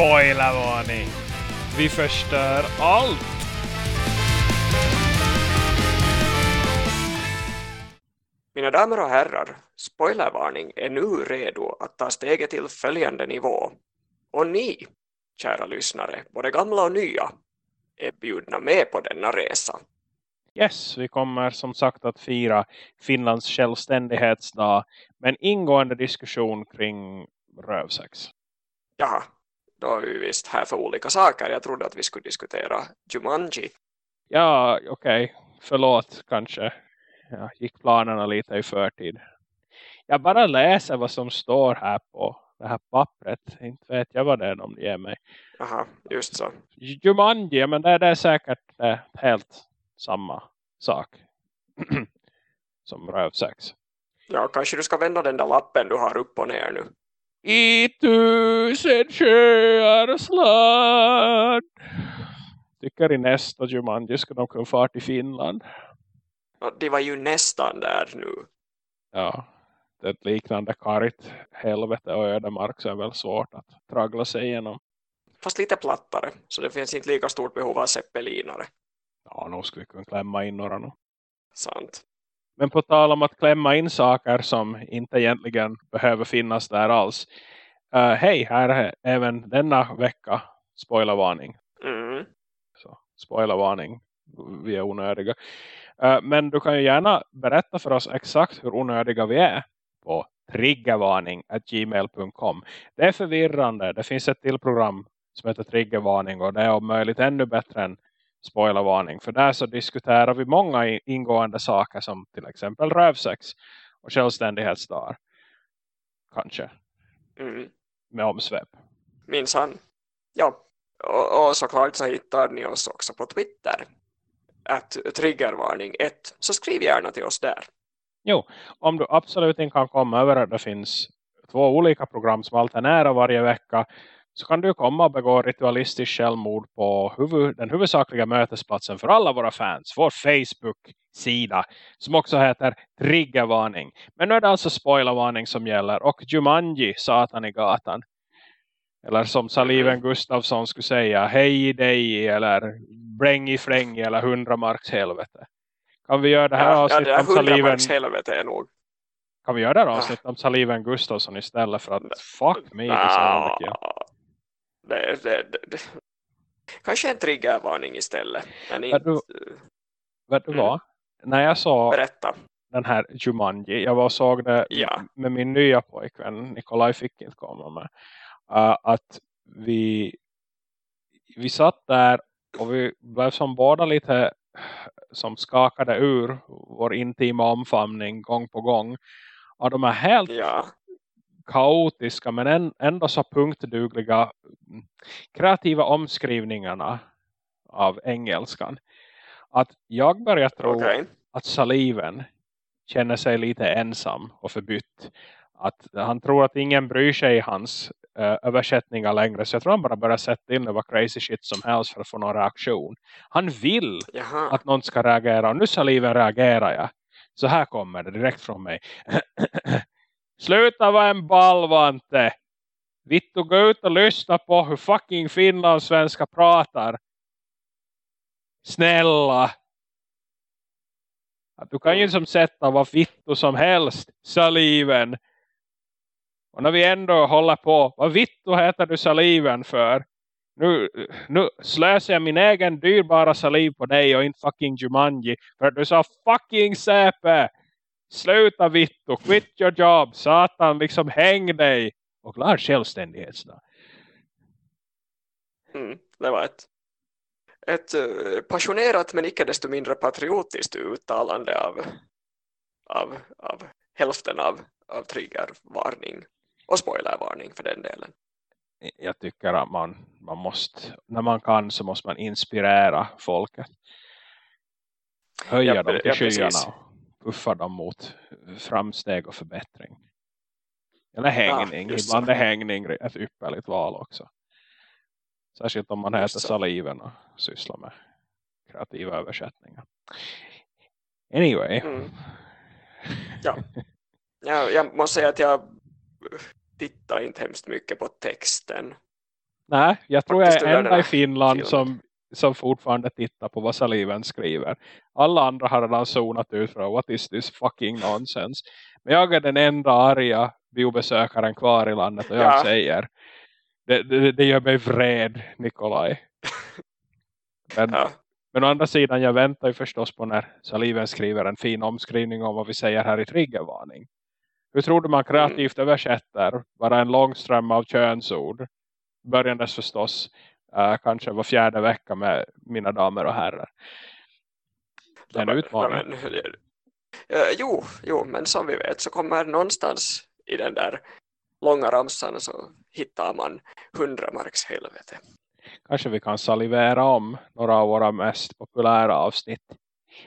Spoilervarning! Vi förstör allt! Mina damer och herrar, spoilervarning är nu redo att ta steget till följande nivå. Och ni, kära lyssnare, både gamla och nya, är bjudna med på denna resa. Yes, vi kommer som sagt att fira Finlands självständighetsdag med en ingående diskussion kring rövsex. Jaha, då är vi visst här för olika saker. Jag trodde att vi skulle diskutera Jumanji. Ja, okej. Okay. Förlåt kanske. Jag gick planerna lite i förtid. Jag bara läser vad som står här på det här pappret. Inte vet jag vad det är de ger mig. Jaha, just så. Jumanji, men det, det är säkert det, helt samma sak. som rövsex. Ja, kanske du ska vända den där lappen du har upp och ner nu. I tusen sjöar slag. Tycker i nästa Jumanji ska de kunna fara till Finland. De var ju nästan där nu. Ja, det är ett liknande karigt helvete och ödemark så är väl svårt att traggla sig igenom. Fast lite plattare, så det finns inte lika stort behov av zeppelinare. Ja, nu ska vi kunna klämma in några nu. Sant. Men på tal om att klämma in saker som inte egentligen behöver finnas där alls. Uh, Hej, här är även denna vecka spoilervarning. Mm. Så, spoilervarning. Vi är onödiga. Uh, men du kan ju gärna berätta för oss exakt hur onödiga vi är på triggervarning.gmail.com Det är förvirrande. Det finns ett till program som heter triggervarning och det är om möjligt ännu bättre än spoilervarning. För där så diskuterar vi många ingående saker som till exempel rövsex och självständighetsdagar. Kanske. Mm. Med omsvep. Minns han. Ja. Och, och såklart så hittar ni oss också på Twitter. Att triggervarning 1. Så skriv gärna till oss där. Jo, om du absolut inte kan komma över att det finns två olika program som alternerar varje vecka så kan du komma och begå ritualistiskt självmord på huvud, den huvudsakliga mötesplatsen för alla våra fans. Vår Facebook-sida som också heter Triggervarning. Men nu är det alltså spoilervarning som gäller. Och Jumanji, Satan i gatan. Eller som Saliven mm. Gustafsson skulle säga, hej dig eller bräng i fläng eller hundra marks helvete. Kan vi göra det här ja, avsnittet ja, det om Saliven... helvete är nog. Kan vi göra det här avsnittet om Saliven Gustafsson istället för att fuck me. Nah, det, det, det, kanske en triggervarning istället. Men inte... Vet du, vet du mm. vad? När jag såg Berätta. den här Jumanji, jag var och såg det ja. med min nya pojkvän, Nikolaj fick inte komma med, uh, att vi, vi satt där och vi blev som båda lite som skakade ur vår intima omfamning gång på gång. Och de är helt ja kaotiska men ändå så punktdugliga kreativa omskrivningarna av engelskan. Att jag börjar tro okay. att saliven känner sig lite ensam och förbytt. Att han tror att ingen bryr sig i hans uh, översättningar längre. Så jag tror han bara börjar sätta in det var crazy shit som helst för att få någon reaktion. Han vill Jaha. att någon ska reagera. Och nu saliven reagerar jag. Så här kommer det direkt från mig. Sluta vara en ballvante. Vittu gå ut och lyssna på hur fucking finlandssvenska pratar. Snälla. Att du kan ju som sätta vad vittu som helst. Saliven. Och när vi ändå håller på. Vad vittu heter du saliven för? Nu, nu slösar jag min egen dyrbara saliv på dig och inte fucking Jumanji. För att du sa fucking säpe. Sluta vittu, quit your job, satan, liksom häng dig. Och glad självständighetsdag. Mm, det var ett, ett uh, passionerat men icke desto mindre patriotiskt uttalande av, av, av hälften av, av triggervarning och spoilervarning för den delen. Jag tycker att man, man måste, när man kan så måste man inspirera folket. Höja ja, dem till ja, skyarna puffar dem mot framsteg och förbättring. Eller hängning. Ja, Ibland är hängning ett ypperligt val också. Särskilt om man heter Saliven och sysslar med kreativa översättningar. Anyway. Mm. Ja. ja. Jag måste säga att jag tittar inte hemskt mycket på texten. Nej, jag tror Faktiskt jag är enda i Finland filmen. som, som fortfarande tittar på vad Saliven skriver. Alla andra har redan zonat ut från what is this fucking nonsense. Men jag är den enda arga biobesökaren kvar i landet och jag Ja. säger det, det, det gör mig vred, Nikolaj. Men, Ja. men å andra sidan, jag väntar ju förstås på när Saliven skriver en fin omskrivning om vad vi säger här i triggervarning. Hur tror du man kreativt översätter bara en lång ström av könsord? Börjandes förstås eh, kanske var fjärde vecka med mina damer och herrar. Det är en utmaning. ja, men, eh, jo, jo, men som vi vet så kommer någonstans i den där långa ramsan så hittar man hundra marks helvete. Kanske vi kan salivera om några av våra mest populära avsnitt.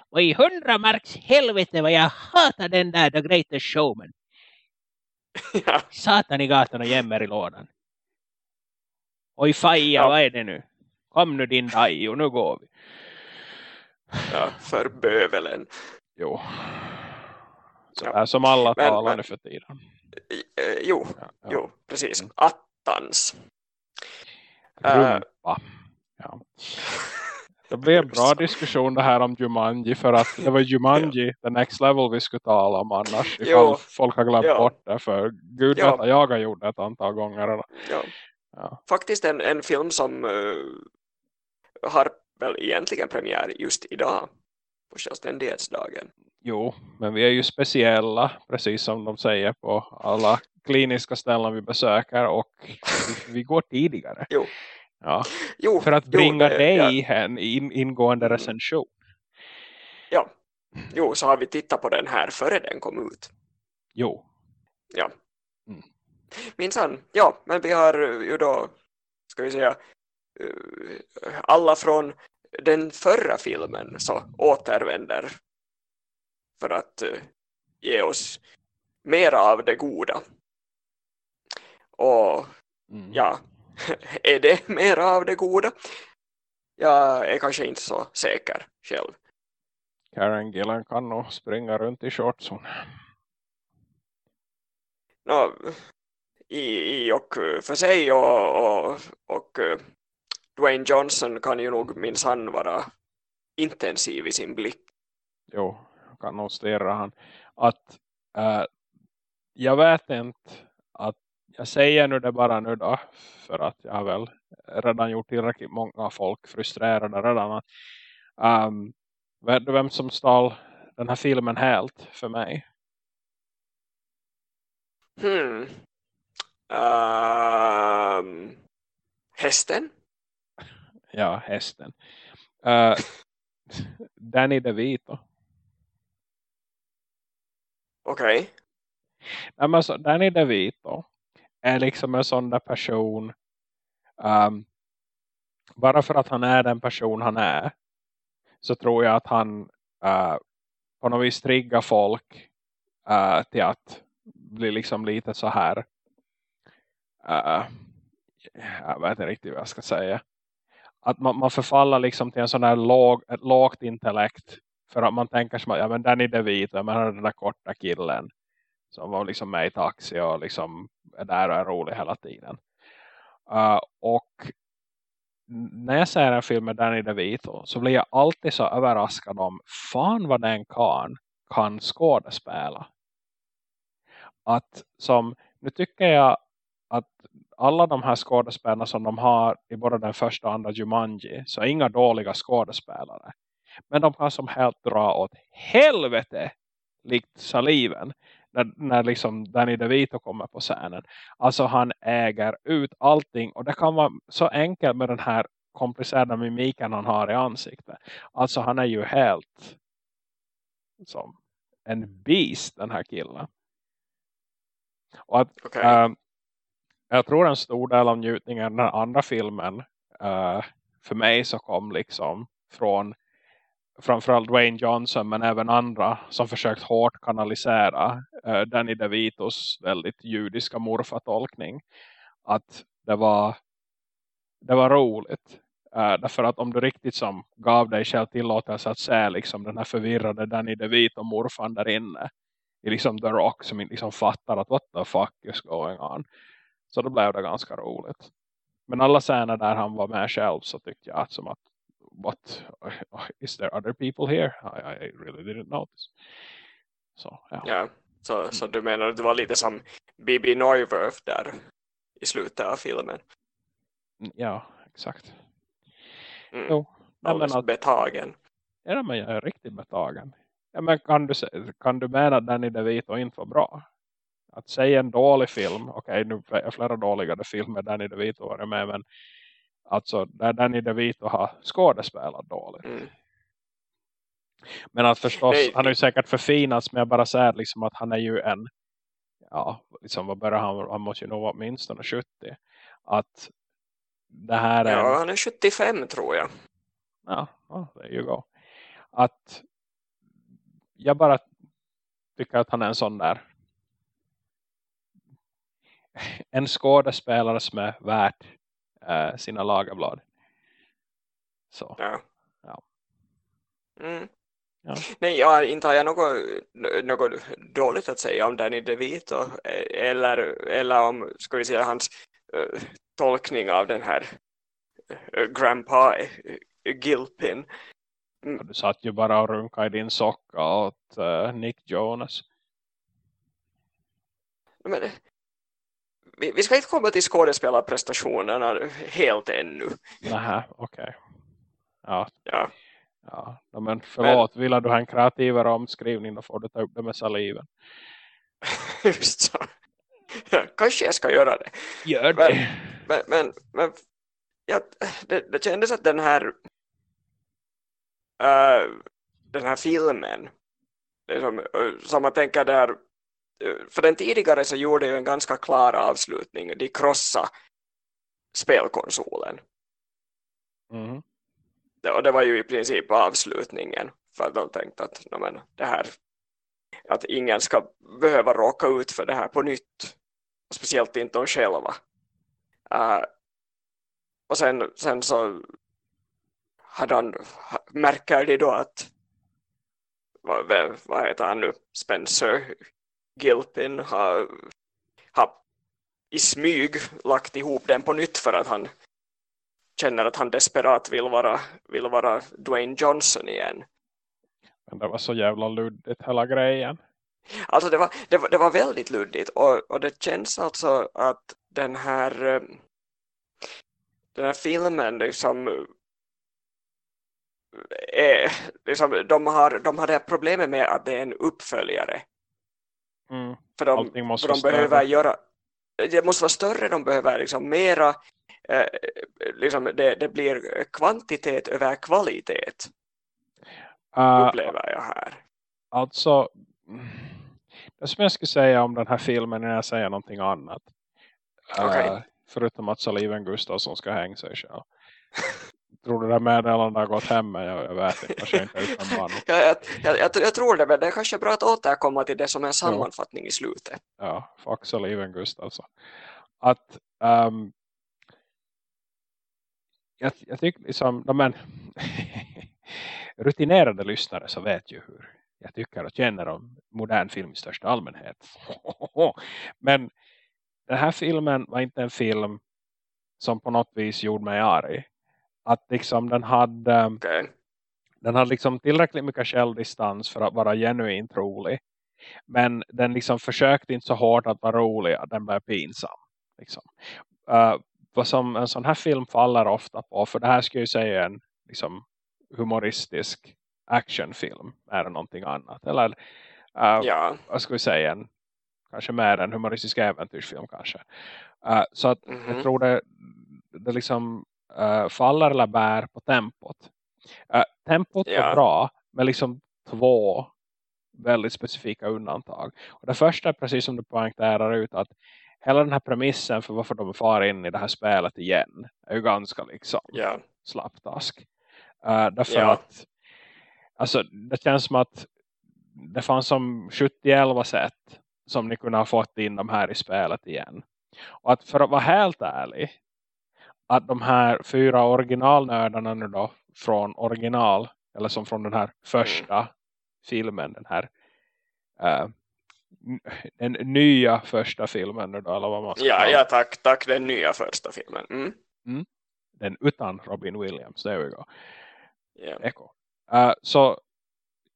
Och i hundra marks helvete vad jag hatar den där The Greatest Showman. ja, Satan i gatan och jämmer i lådan. Oj faja, Ja. vad är det nu? Kom nu din dajo, nu går vi. ja, för bövelen. Jo. Så Ja. som alla Men- talar nu för tiden. Eh, jo, Ja, ja. jo, precis. Mm. Attans. Rumpa. Ja. Det blir en bra diskussion det här om Jumanji för att det var Jumanji, the next level vi skulle tala om annars ifall Jo. folk har glömt Ja. bort det för gud Ja. vet jag har gjort det ett antal gånger. Ja. Ja. Faktiskt en, en film som eh, har väl egentligen premiär just idag på självständighetsdagen. Jo, men vi är ju speciella precis som de säger på alla kliniska ställen vi besöker och vi, vi går tidigare. Jo. Ja, Jo, för att jo, bringa det- dig en in, ingående Mm. recension. Ja, ja. Jo, så har vi tittat på den här före den kom ut. Jo, Ja. Mm. Minsann, ja, men vi har ju då, ska vi säga, eh, alla från den förra filmen så återvänder för att eh, ge oss mera av det goda. Och mm. ja, är det mera av det goda? Jag är kanske inte så säker själv. Karen Gillan kan nog springa runt i shortson. Nå, i, i och för sig och, och, och eh, Dwayne Johnson kan ju nog minsann vara intensiv i sin blick. Jo, jag kan nog stirra han. Att äh, jag vet inte att jag säger nu det bara nu då för att jag har väl redan gjort tillräckligt många folk frustrerade redan. Att, um, vet du vem som stal den här filmen helt för mig? Hmm. Ehm, hästen? Ja, hästen. Uh, Danny DeVito. Okej. Nej, men så, Danny DeVito är liksom en sån där person um, bara för att han är den person han är så tror jag att han uh, på något vis triggar folk uh, till att bli liksom lite så här uh, jag vet inte riktigt vad jag ska säga att man, man förfaller liksom till en sån här låg, ett lågt intellekt för att man tänker som att ja, men Danny DeVito, men han är den där korta killen som var liksom med i taxi och liksom är där och är rolig hela tiden. Uh, och när jag ser en film med Danny DeVito så blir jag alltid så överraskad om fan vad den kan kan skådespela. Att som, nu tycker jag att alla de här skådespelarna som de har i både den första och andra Jumanji så är inga dåliga skådespelare. Men de kan som helt dra åt helvete likt saliven när, när liksom Danny DeVito kommer på scenen. Alltså han äger ut allting och det kan vara så enkelt med den här komplicerade mimiken han har i ansiktet. Alltså han är ju helt som en beast den här killen. Och att, Okej. eh, jag tror en stor del av njutningen den andra filmen uh, för mig så kom liksom från framförallt Dwayne Johnson men även andra som försökt hårt kanalisera uh, Danny DeVitos väldigt judiska morfatolkning. Att det var det var roligt uh, därför att om du riktigt som gav dig själv tillåtelse att se liksom den här förvirrade Danny DeVito morfan där inne i liksom The Rock som inte liksom fattar att what the fuck is going on så då blev det ganska roligt Men alla scener där han var med själv så tyckte jag att som att what is there other people here? I, I really didn't notice. Så, ja. Ja, så, så du menar att det var lite som Bibi Neuwirth där i slutet av filmen. Ja, exakt. Mm. Jo, Alldeles att, betagen. ja, men jag är riktigt betagen. Ja, men kan du, kan du mena att Danny DeVito inte var bra? Att säga en dålig film, okej nu är flera dåliga filmer Danny DeVito var med, men alltså där Danny DeVito har skådespelat dåligt. Mm. Men att förstås, Nej. han är ju säkert förfinats men jag bara säger liksom att han är ju en ja, liksom vad börjar han, han måste ju nog vara åtminstone 70 att det här är Ja, han är 75 tror jag. ja, ja there you go att jag bara tycker att han är en sån där en skådespelare som är värt eh, sina lagerblad så Ja. Ja. Mm. Ja. Nej, ja, inte har jag något, något dåligt att säga om Danny DeVito eh, eller, eller om, ska vi säga, hans eh, tolkning av den här uh, Grandpa uh, Gilpin. Och du satt ju bara och runkade i din socka åt Nick Jonas Men, vi, vi ska inte komma till skådespelarprestationerna helt ännu. Nähä, okej. Ja, Ja. ja. Ja, men förlåt, vill du ha en kreativare omskrivning då får du ta upp det med saliven. Just så. Kanske jag ska göra det. Gör det. Men, men, men ja, det, det kändes att den här äh, den här filmen liksom, äh, som man tänker där för den tidigare så gjorde ju en ganska klar avslutning de krossa spelkonsolen. Mhm. Det- och det var ju i princip avslutningen för de tänkte att men, det här att ingen ska behöva råka ut för det här på nytt. Och speciellt inte de själva. Uh, och sen, sen så hade han, ha- märker de då att vad- vad heter han nu? Spencer Gilpin har, har i smyg lagt ihop den på nytt för att han känner att han desperat vill vara, vill vara Dwayne Johnson igen. Men det var så jävla luddigt hela grejen. Alltså det var, det var, det var väldigt luddigt och, och det känns alltså att den här eh, den här filmen liksom är, liksom, de, har, de har det här problemet med att det är en uppföljare Mm. för de, måste för de behöver större. göra det måste vara större, de behöver liksom mera eh, liksom det, det blir kvantitet över kvalitet Uh, upplever jag här alltså, det som jag skulle säga om den här filmen när jag säger någonting annat. Okej. Eh, förutom att Saliven Gustafsson ska hänga sig själv. Tror du det meddelandet har gått hem? Men Jag, jag vet inte, kanske inte utan jag, jag, jag, jag, tror det, men det är kanske bra att återkomma till det som en sammanfattning i slutet. Ja, fuck Saliven Gustafsson. Att ehm, jag, jag tycker liksom, men rutinerade lyssnare så vet ju hur jag tycker och känner om modern film i största allmänhet. Men den här filmen var inte en film som på något vis gjorde mig arg. Att liksom den hade, Okej. den hade liksom tillräckligt mycket självdistans för att vara genuint rolig. Men den liksom försökte inte så hårt att vara rolig att den blev pinsam. Liksom. Uh, vad som en sån här film faller ofta på. För det här skulle jag säga en liksom, humoristisk actionfilm. Är det någonting annat. Eller uh, Ja. vad ska vi säga en, kanske mer en humoristisk äventyrsfilm kanske. Uh, så att Mhm. jag tror det, det liksom uh, faller eller bär på tempot. Uh, tempot Ja. är bra med liksom två väldigt specifika undantag. Och det första är precis som du poängterar ut att hela den här premissen för varför de far in i det här spelet igen är ju ganska liksom Ja. slapptask. Uh, därför Ja. att alltså, det känns som att det fanns som 70 sätt som ni kunde ha fått in de här i spelet igen. Och att för att vara helt ärlig att de här fyra originalnördarna nu då från original eller som från den här första filmen den här uh, den nya första filmen nu då eller vad man ska Ja, ja, tack, tack den nya första filmen. Mm. Den utan Robin Williams. There we go. Ja. Echo. Uh, så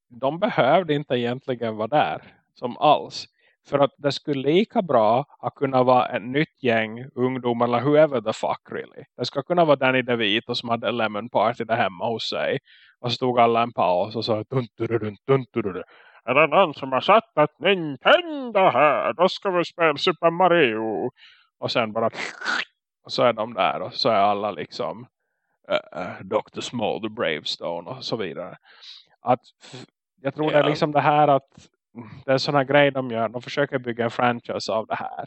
de behövde inte egentligen vara där som alls. För att det skulle lika bra ha kunnat vara ett nytt gäng ungdomar eller whoever the fuck really. Det skulle kunna vara Danny DeVito som hade Lemon Party där hemma hos sig. Och stod alla en paus och sa dun, Är det någon som har satt ett Nintendo här? Då ska vi spela Super Mario. Och sen bara och så är de där och så är alla liksom uh, uh, Dr. Small, The Bravestone och så vidare. Att jag tror Ja. det är liksom det här att det är sådana grejer de gör. De försöker bygga en franchise av det här.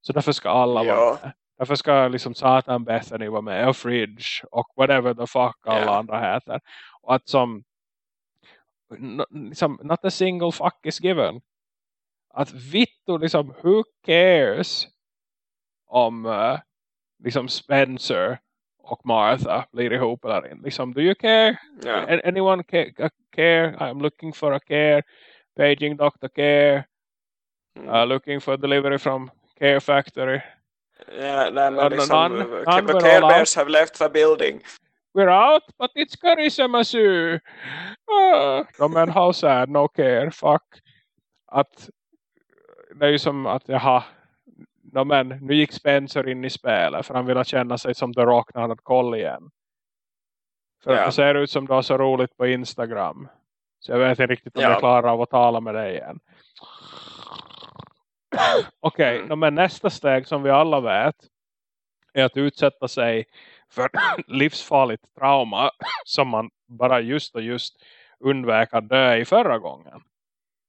Så därför ska alla Ja. vara med. Därför ska liksom Satan Bethany vara med. Och Fridge. Och whatever the fuck alla Ja. andra heter. Och att som liksom, not a single fuck is given. Att vittu liksom, who cares om uh, liksom Spencer och Martha blir ihop eller inte. Liksom, do you care? A- Anyone ca- ca- care? I'm looking for a care. Paging Dr. Care. Mm. Uh, looking for delivery from Care Factory. Nej, Uh, men liksom, none- none the Care Bears have left the building. We're out, but it's Carissa Masu. Uh, no men how sad, no care, fuck. Att det är ju som att jaha, no men nu gick Spencer in i spelet för han ville känna sig som The Rock när han hade koll igen. För att det ser ut som du har så roligt på Instagram. Så jag vet inte riktigt om Ja. jag klarar av att tala med dig igen. Okej, Mm. no, men nästa steg som vi alla vet är att utsätta sig för livsfarligt trauma som man bara just och just undvek att dö i förra gången.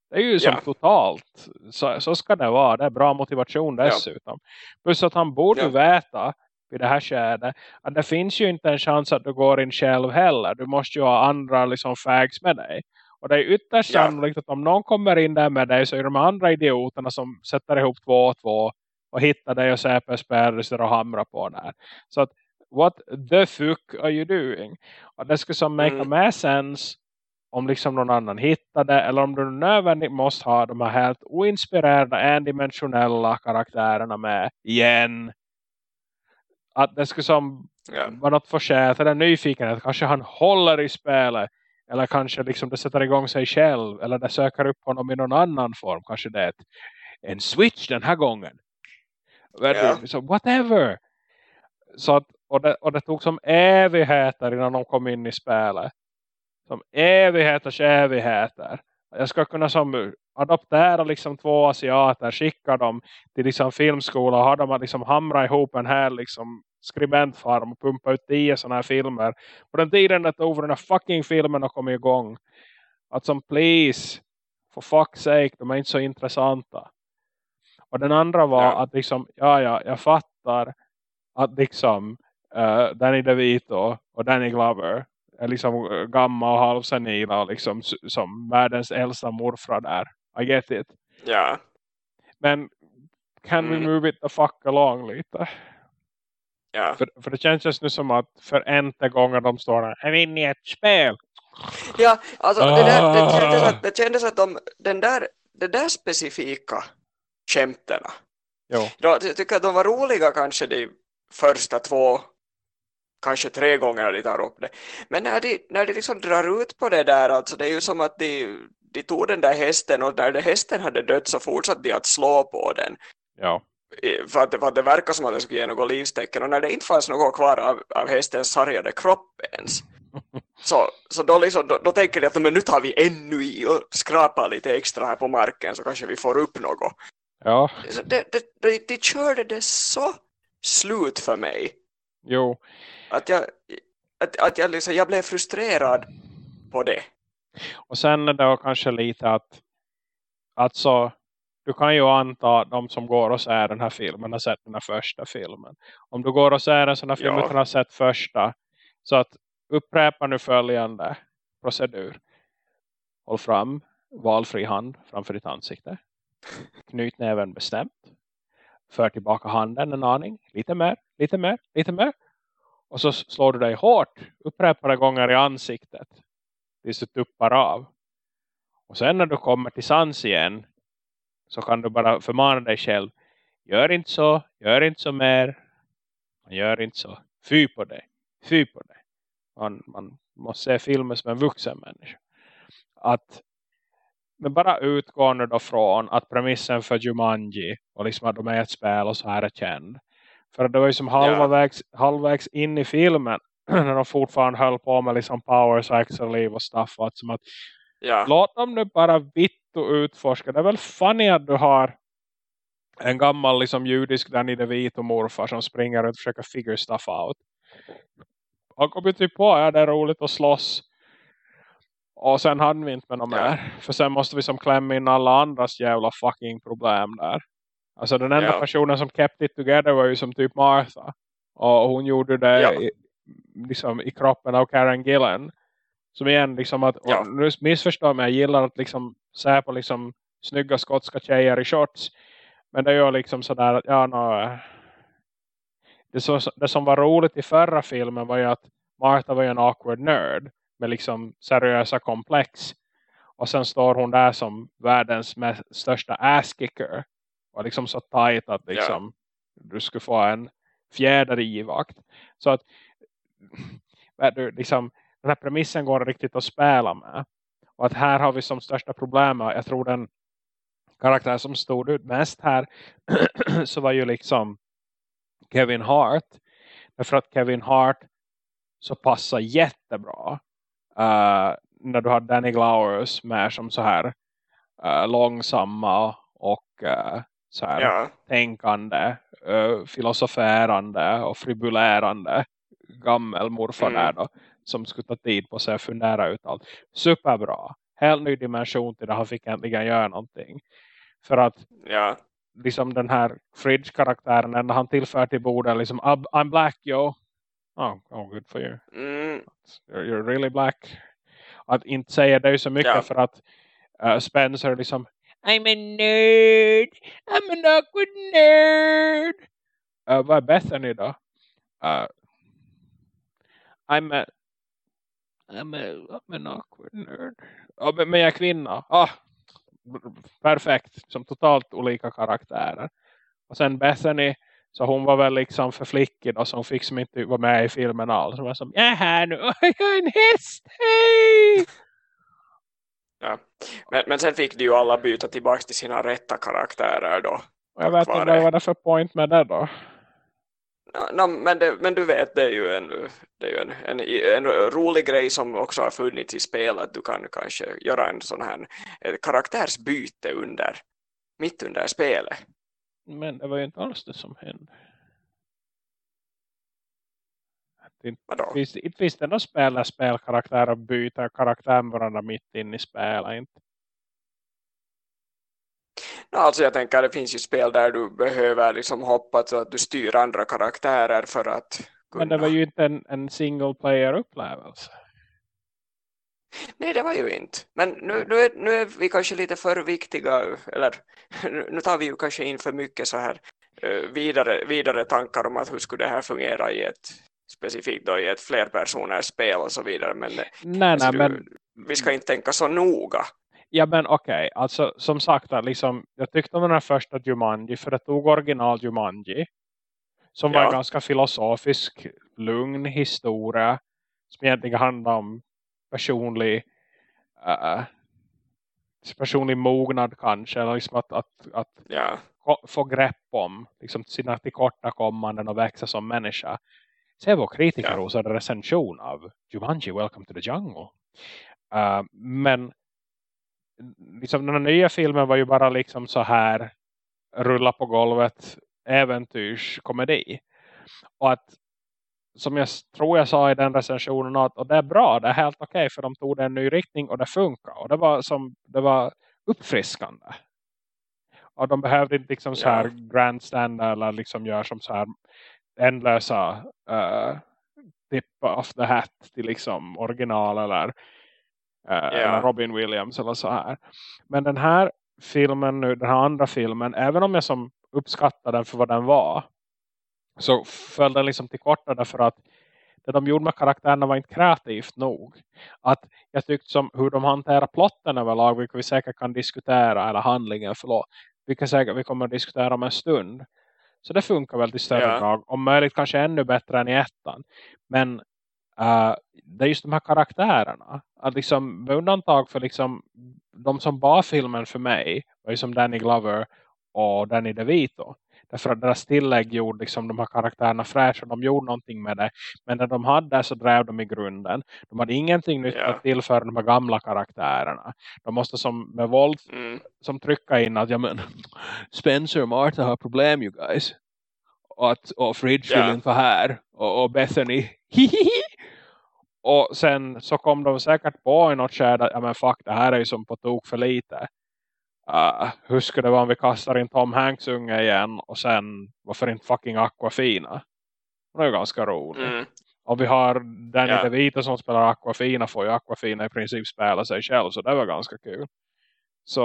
Det är ju som Ja. totalt. Så, så ska det vara. Det är bra motivation Ja. dessutom. Plus att han borde Ja. veta vid det här skedet att det finns ju inte en chans att du går in själv heller. Du måste ju ha andra liksom fags med dig. Och det är ytterst Ja. sannolikt att om någon kommer in där med dig så är de andra idioterna som sätter ihop två och två och hittar dig och CP-spärrar och hamrar på där. Så att what the fuck are you doing? Och det skulle som make Mm. mer sens om liksom någon annan hittar det eller om du nödvändigt måste ha de här helt oinspirerade endimensionella karaktärerna med igen. Att det skulle som Ja. vara något förtjät eller nyfikenhet. Kanske han håller i spelet eller kanske liksom det sätter igång sig själv eller det söker upp honom i någon annan form. Kanske det är ett, en switch den här gången. Du, Så whatever. Så att, och, det, och det tog som evigheter innan de kom in i spelet. Som evigheters evigheter. Jag ska kunna som adoptera liksom två asiater, skicka dem till liksom filmskola och ha dem att liksom hamra ihop en här liksom skribentfarm och pumpa ut tio sådana här filmer. På den tiden det tog för den här fucking filmen att komma igång. Att som please, for fuck's sake, de är inte så intressanta. Och den andra var Ja. att liksom, ja ja, jag fattar att liksom uh, Danny DeVito och Danny Glover är liksom eh, gamla och halvsenila liksom som världens äldsta morfar där. I get it. Ja. Men can we Mm. move it the fuck along lite? Ja. För, för det känns just nu som att för ente gånger de står där. Är vi inne i ett spel? Ja, alltså det, där, det, Ah. kändes att, det kändes att de, den där, det där specifika skämterna, Jo. då, jag tycker att de var roliga kanske de första två, kanske tre gånger de tar upp det. Men när de, när de liksom drar ut på det där, alltså det är ju som att de, de tog den där hästen och när den hästen hade dött så fortsatte de att slå på den. Ja. För att, det- för att det verkar som att det skulle ge något livstecken och när det inte fanns något kvar av, av hästens sargade kropp ens så, så då, liksom, då, då tänker de att men nu tar vi ännu i och skrapar lite extra här på marken så kanske vi får upp något. Ja. Så det, det, de, de körde det så slut för mig Jo. att jag, att, att jag, liksom, jag blev frustrerad på det. Och sen det kanske lite att alltså du kan ju anta de som går och ser den här filmen har sett den här första filmen. Om du går och ser en sån här film Ja. utan att ha sett första så att upprepa nu följande procedur. Håll fram valfri hand framför ditt ansikte. Knyt näven bestämt. För tillbaka handen en aning. Lite mer, lite mer, lite mer. Och så slår du dig hårt upprepade gånger i ansiktet. Tills du tuppar av. Och sen när du kommer till sans igen. Så kan du bara förmana dig själv. Gör inte så, gör inte så mer. Gör inte så. fy på det. Fy på det. Man, man måste se filmen som en vuxen människa. Att men bara utgående då från att premissen för Jumanji och liksom att de är ett spel och så här är känd. För det var ju som halvvägs, ja. halvvägs in i filmen när de fortfarande höll på med liksom power, sex och liv och stuff. Och att, som att, ja. Låt dem nu bara vitt och utforska. Det är väl funny att du har en gammal liksom judisk Danny DeVito morfar som springer och försöker figure stuff out. Han kommer typ på ja, det är roligt att slåss. Och sen hade vi inte med något ja. mer. För sen måste vi som klämma in alla andras jävla fucking problem där. Alltså den enda ja. personen som kept it together var ju som typ Martha. Och hon gjorde det ja. i, liksom i kroppen av Karen Gillen. Som igen liksom att, ja. nu missförstår mig, jag gillar att liksom se på liksom snygga skotska tjejer i shorts. Men det är ju liksom sådär att, ja no, det, så, det som var roligt i förra filmen var ju att Martha var ju en awkward nerd med liksom seriösa komplex. Och sen står hon där som världens mest, största asskicker. Och liksom så tajt att liksom ja. du skulle få en fjäder i vakt. Så att du, liksom, den här premissen går riktigt att spela med. Och att här har vi som största problemet. Jag tror den karaktär som stod ut mest här så var ju liksom Kevin Hart. Därför att Kevin Hart så passar jättebra uh, när du har Danny Glowers med som så här uh, långsamma och uh, så här ja. tänkande, filosoferande och fribulärande gammelmorfar mm. där då som skulle ta tid på sig att fundera ut allt. Superbra. Helt ny dimension till det. Han fick äntligen göra någonting. För att ja. liksom den här Fridge-karaktären när han tillför till bordet liksom I'm black yo. Oh, oh good for you. Mm. You're, really black. Att inte säga det så mycket ja. för att uh, Spencer liksom I'm a nerd. I'm an awkward nerd. Uh, vad är Bethany då? Uh, I'm a I'm, a, I'm an awkward nerd. Oh, men jag är kvinna. Ah, perfekt. Som totalt olika karaktärer. Och sen Bethany. Så hon var väl liksom för flickig då. Så hon fick som inte vara med i filmen alls. Hon var som, jag är här nu. Jag är en häst. Hej! Ja. Men, men sen fick de ju alla byta tillbaka till sina rätta karaktärer då. Jag vet inte vad var det för point med det då. No, men, det, men du vet, det är ju, en, det är ju en, en, en, rolig grej som också har funnits i spel att du kan kanske göra en sån här karaktärsbyte under, mitt under spelet. Men det var ju inte alls det som hände. Inte finns, inte finns det någon spel där spelkaraktärer byter karaktär mitt in i spelet. Inte. Alltså jag tänker det finns ju spel där du behöver liksom hoppa så att du styr andra karaktärer för att kunna. Men det var ju inte en, en single player upplevelse. Nej, det var ju inte. Men nu, nu, är, nu är vi kanske lite för viktiga, eller nu tar vi ju kanske in för mycket så här uh, vidare, vidare tankar om att hur skulle det här fungera i ett specifikt då i ett flerpersoners spel och så vidare. Men, nej, nej, men... vi ska inte tänka så noga. Ja men okej, okay. alltså som sagt liksom, jag tyckte om den här första Jumanji för det tog original Jumanji. Som ja. var en ganska filosofisk, lugn historia. Som egentligen handlar om personlig uh, personlig mognad kanske. Eller liksom att, att, att ja. få grepp om liksom, sina tillkortakommanden och växa som människa. Se vår kritikerrosade ja. recension av Jumanji Welcome to the Jungle. Uh, men liksom den nya filmen var ju bara liksom så här rulla på golvet äventyrskomedi. Och att som jag tror jag sa i den recensionen att och det är bra, det är helt okej okay, för de tog en ny riktning och det funkar. Och det var som det var uppfriskande. Och de behövde inte liksom så här ja. grandstand eller liksom göra som så här ändlösa uh, tip of the hat till liksom original eller yeah. Robin Williams eller så här. Men den här filmen nu, den här andra filmen, även om jag som uppskattar den för vad den var så föll den liksom till korta därför att det de gjorde med karaktärerna var inte kreativt nog. Att jag tyckte som hur de hanterar plotten överlag, vilket vi säkert kan diskutera, eller handlingen, förlåt, vilket säkert vi kommer att diskutera om en stund. Så det funkar väl till större Ja. drag. Om möjligt kanske ännu bättre än i ettan. Men eh, det är just de här karaktärerna. Att liksom, med undantag för liksom, de som bar filmen för mig var ju som Danny Glover och Danny DeVito. Därför att deras tillägg gjorde liksom de här karaktärerna fräscha. De gjorde någonting med det. Men när de hade så drev de i grunden. De hade ingenting nytt Ja. att tillföra de här gamla karaktärerna. De måste som med våld Mm. som trycka in att ja, men, Spencer och Martha har problem you guys. Och, att, och Fridge Ja. vill inte vara här. Och, och Bethany hihihi. Och sen så kom de säkert på i något skärde att ja men fuck det här är ju som på tok för lite. Uh, hur skulle det vara om vi kastar in Tom Hanks unge igen och sen varför inte fucking Aquafina? Det är ju ganska roligt. Mm. Och vi har Danny Ja. DeVito som spelar Aquafina får ju Aquafina i princip spela sig själv så det var ganska kul. Så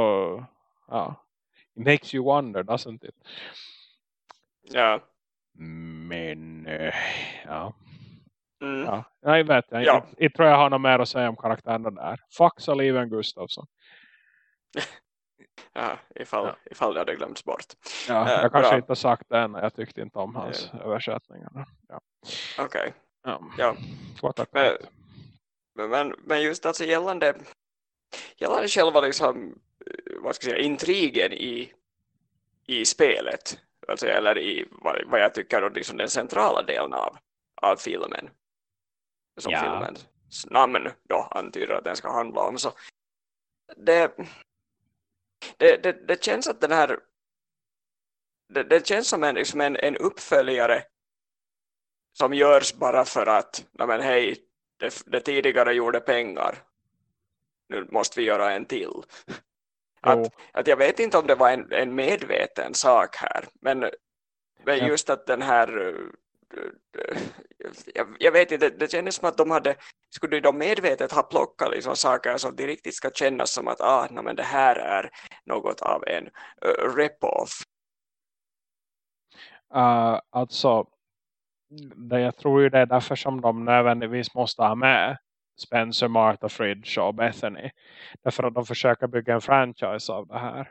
ja. It makes you wonder, doesn't it? Ja. Men eh, ja. Mm. ja. Nej, jag vet jag. Ja. Jag, jag tror jag har något mer att säga om karaktärerna där. Fuck Saliven Gustafsson. Ja, ifall, Ja. ifall det hade glömts bort. Ja, Eh, jag kanske bra. inte har sagt det än. Jag tyckte inte om hans översättningar. Ja. Okej. Ja. Ja. Men- gott. Men- Men, men just alltså gällande, gällande själva liksom, eh, vad ska jag säga, intrigen i, i spelet. Alltså, eller i vad, vad jag tycker är liksom den centrala delen av, av filmen. Som Ja. filmens namn då antyder att den ska handla om. Så det, det, det, det känns att den här det, det känns som en, liksom en, en uppföljare som görs bara för att nej men hej, det, det tidigare gjorde pengar nu måste vi göra en till att, att jag vet inte om det var en, en medveten sak här men, men Ja. just att den här jag, jag vet inte, det, kändes som att de hade skulle de medvetet ha plockat liksom saker som de riktigt ska kännas som att ah, no, men det här är något av en uh, rip-off Uh, alltså, det, jag tror ju det är därför som de nödvändigtvis måste ha med Spencer, Martha, Fridge och Bethany. Därför att de försöker bygga en franchise av det här.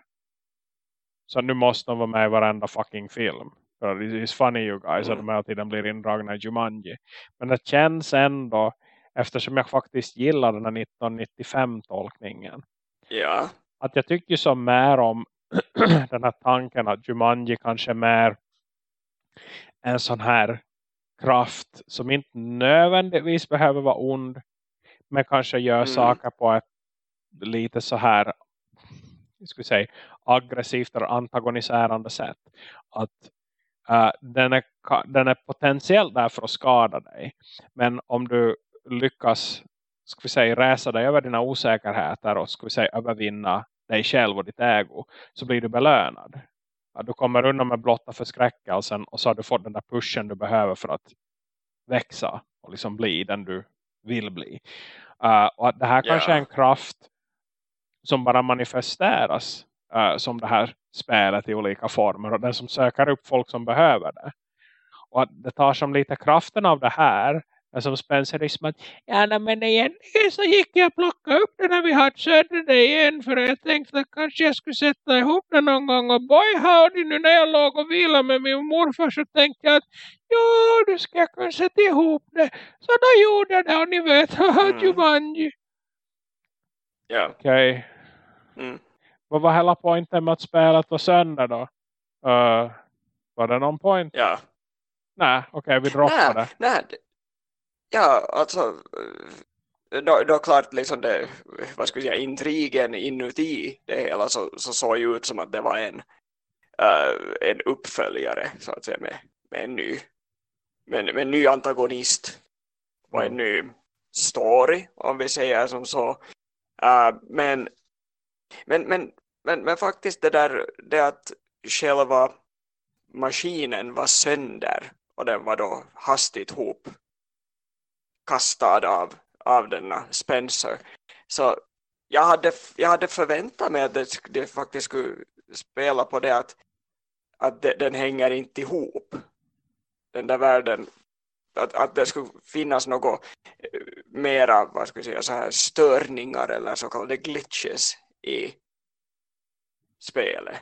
Så nu måste de vara med i varenda fucking film. För it's funny you guys Mm. att de hela tiden blir indragna i Jumanji. Men det känns ändå, eftersom jag faktiskt gillar den här 1995-tolkningen. ja, Att jag tycker så mer om den här tanken att Jumanji kanske är mer en sån här kraft som inte nödvändigtvis behöver vara ond men kanske gör Mm. saker på ett lite så här jag skulle säga aggressivt eller antagoniserande sätt att eh, den, är, den är potentiellt där för att skada dig men om du lyckas ska vi säga resa dig över dina osäkerheter och ska vi säga övervinna dig själv och ditt ego så blir du belönad du kommer undan med blotta förskräckelsen och så har du fått den där pushen du behöver för att växa och liksom bli den du vill bli. Uh, och det här kanske Ja. är en kraft som bara manifesteras uh, som det här spelet i olika former och den som söker upp folk som behöver det. Och att det tar som lite kraften av det här men som Spencer liksom att Ja, nej, men egentligen så gick jag och plockade upp den när vi hade sönder det igen. För jag tänkte att kanske jag skulle sätta ihop den någon gång. Och boy howdy, nu när jag låg och vilade med min morfar så tänkte jag att ja, du ska jag kunna sätta ihop det. Så då gjorde jag det och ni vet, haha, Mm. Jumanji. ja, okej, mm. Vad var hela poängen med att spelet var sönder då? Uh, var det någon point? ja. Nej, okej vi droppar det. Nej, ja, alltså då, då klart liksom det, vad ska jag säga, intrigen inuti det hela så, så såg ju ut som att det var en, eh, en uppföljare så att säga med, med en ny med, med en ny antagonist och en ny story om vi säger som så Eh, men, men, men, men, men faktiskt det där det att själva maskinen var sönder och den var då hastigt hop kastad av, av denna Spencer. Så jag hade, jag hade förväntat mig att det, det faktiskt skulle spela på det att, att det, den hänger inte ihop. Den där världen. Att, att det skulle finnas något eh, mera, vad ska jag säga, så här störningar eller så kallade glitches i spelet.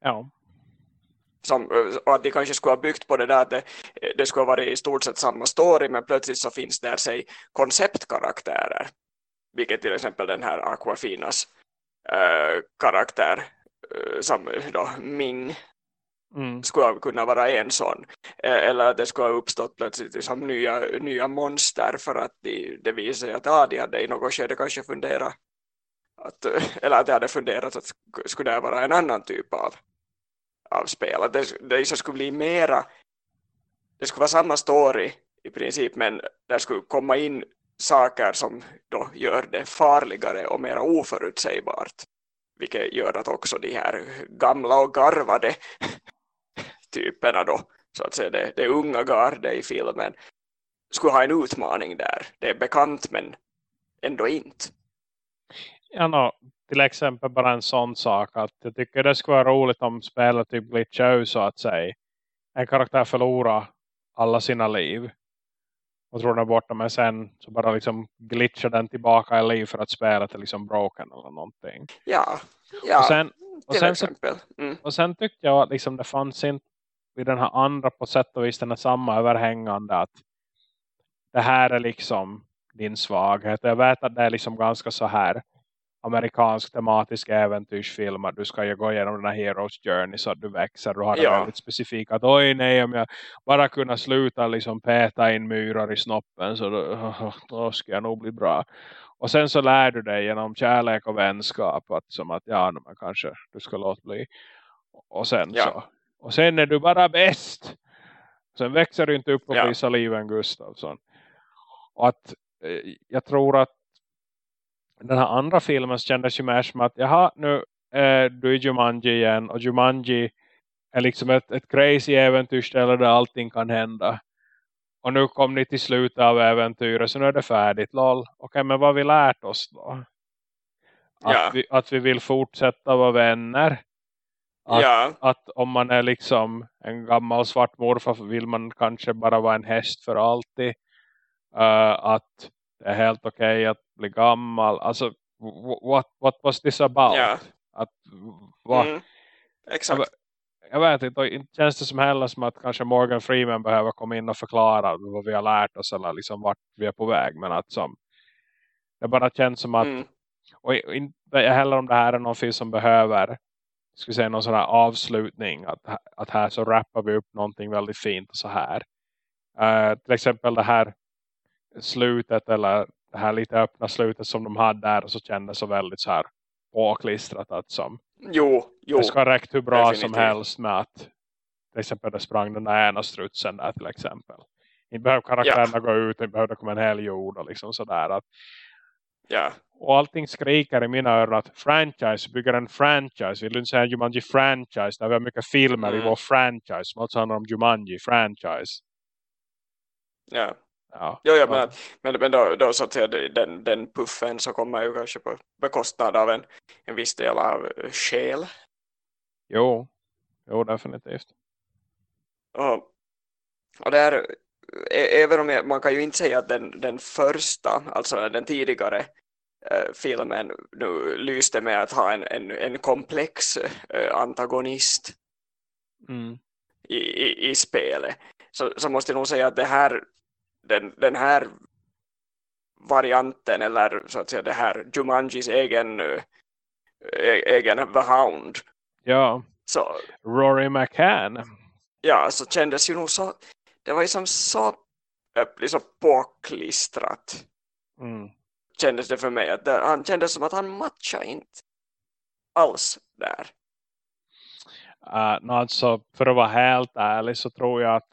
Ja. som, och att de kanske skulle ha byggt på det där att det, det skulle ha varit i stort sett samma story men plötsligt så finns där sig konceptkaraktärer vilket till exempel den här Aquafinas äh, karaktär äh, som då Ming Mm. skulle kunna vara en sån. Eh, Eller att det skulle ha uppstått plötsligt liksom nya, nya monster för att det de visar att ah, de hade i något skede kanske funderat att, eh, eller att jag hade funderat att skulle det vara en annan typ av, av spel. Att det, det liksom skulle bli mera det skulle vara samma story i princip men det skulle komma in saker som då gör det farligare och mer oförutsägbart. Vilket gör att också de här gamla och garvade typerna då, så att säga det, det unga garde i filmen, skulle ha en utmaning där. Det är bekant men ändå inte. Ja, no, till exempel bara en sån sak att jag tycker det skulle vara roligt om spelet typ glitchar ut så att säga. En karaktär förlorar alla sina liv och tror den är borta men sen så bara liksom glitchar den tillbaka i liv för att spelet är liksom broken eller någonting. Ja, ja och sen, och till sen, exempel. Mm. och sen tyckte jag att liksom det fanns inte vid den här andra på sätt och vis den är samma överhängande att det här är liksom din svaghet. Jag vet att det är liksom ganska så här amerikansk tematisk äventyrsfilm att du ska ju gå igenom den här Heroes Journey så att du växer. Du har Ja. väldigt specifikt att oj nej om jag bara kunna sluta liksom peta in myrar i snoppen så då, då ska jag nog bli bra. Och sen så lär du dig genom kärlek och vänskap att som att ja men kanske du ska låta bli. Och sen Ja. så. Och sen är du bara bäst. Sen växer du inte upp och Ja. blir Saliven Gustafsson. Och att eh, jag tror att den här andra filmen kändes ju mer som att jaha nu är du i Jumanji igen och Jumanji är liksom ett, ett crazy äventyrsställe där allting kan hända. Och nu kom ni till slutet av äventyret så nu är det färdigt. Lol. Okej men vad har vi lärt oss då? Att, Ja. vi, att vi vill fortsätta vara vänner. Att, Ja, att om man är liksom en gammal svart morfar vill man kanske bara vara en häst för alltid. Eh, att det är helt okej att bli gammal. Alltså, wh- what, what was this about? Ja. Att, vad, mm. exakt. Jag vet inte, inte känns det som heller som att kanske Morgan Freeman behöver komma in och förklara vad vi har lärt oss eller liksom vart vi är på väg. Men att som, det bara känns som att, Mm. och inte heller om det här är någon film som behöver ska säga någon sån här avslutning att, att här så rappar vi upp någonting väldigt fint och så här. Eh, till exempel det här slutet eller det här lite öppna slutet som de hade där och så kändes så väldigt så här påklistrat att som Jo, jo. det ska räckt hur bra som definitivt. helst med att till exempel det sprang den där ena strutsen där till exempel. Inte behöver karaktärerna gå ut, inte behöver komma en hel jord och liksom sådär. Att, Ja, och allting skriker i mina öron att franchise, bygger en franchise. Vill du inte säga Jumanji franchise? Där vi har mycket filmer i Mm. vår franchise. Som alltså handlar om Jumanji franchise. ja. Ja. Jo, ja, men, men, men då, då så att säga den, den puffen så kommer ju kanske på bekostnad av en, en viss del av själ. Jo. Jo, definitivt. Och, och där, även om jag, man kan ju inte säga att den, den första, alltså den tidigare eh, filmen nu lyste med att ha en, en, en komplex eh, antagonist Mm. i, i, i spelet så, så måste jag nog säga att det här, den, den här varianten eller så att säga det här Jumanjis egen, eh, e- egen The Hound Ja. så, Rory McCann. ja, så kändes ju nog så det var ju som så liksom påklistrat Mm. kändes det för mig att det, han kändes som att han matchade inte alls där Uh, no, alltså, för att vara helt ärlig så tror jag att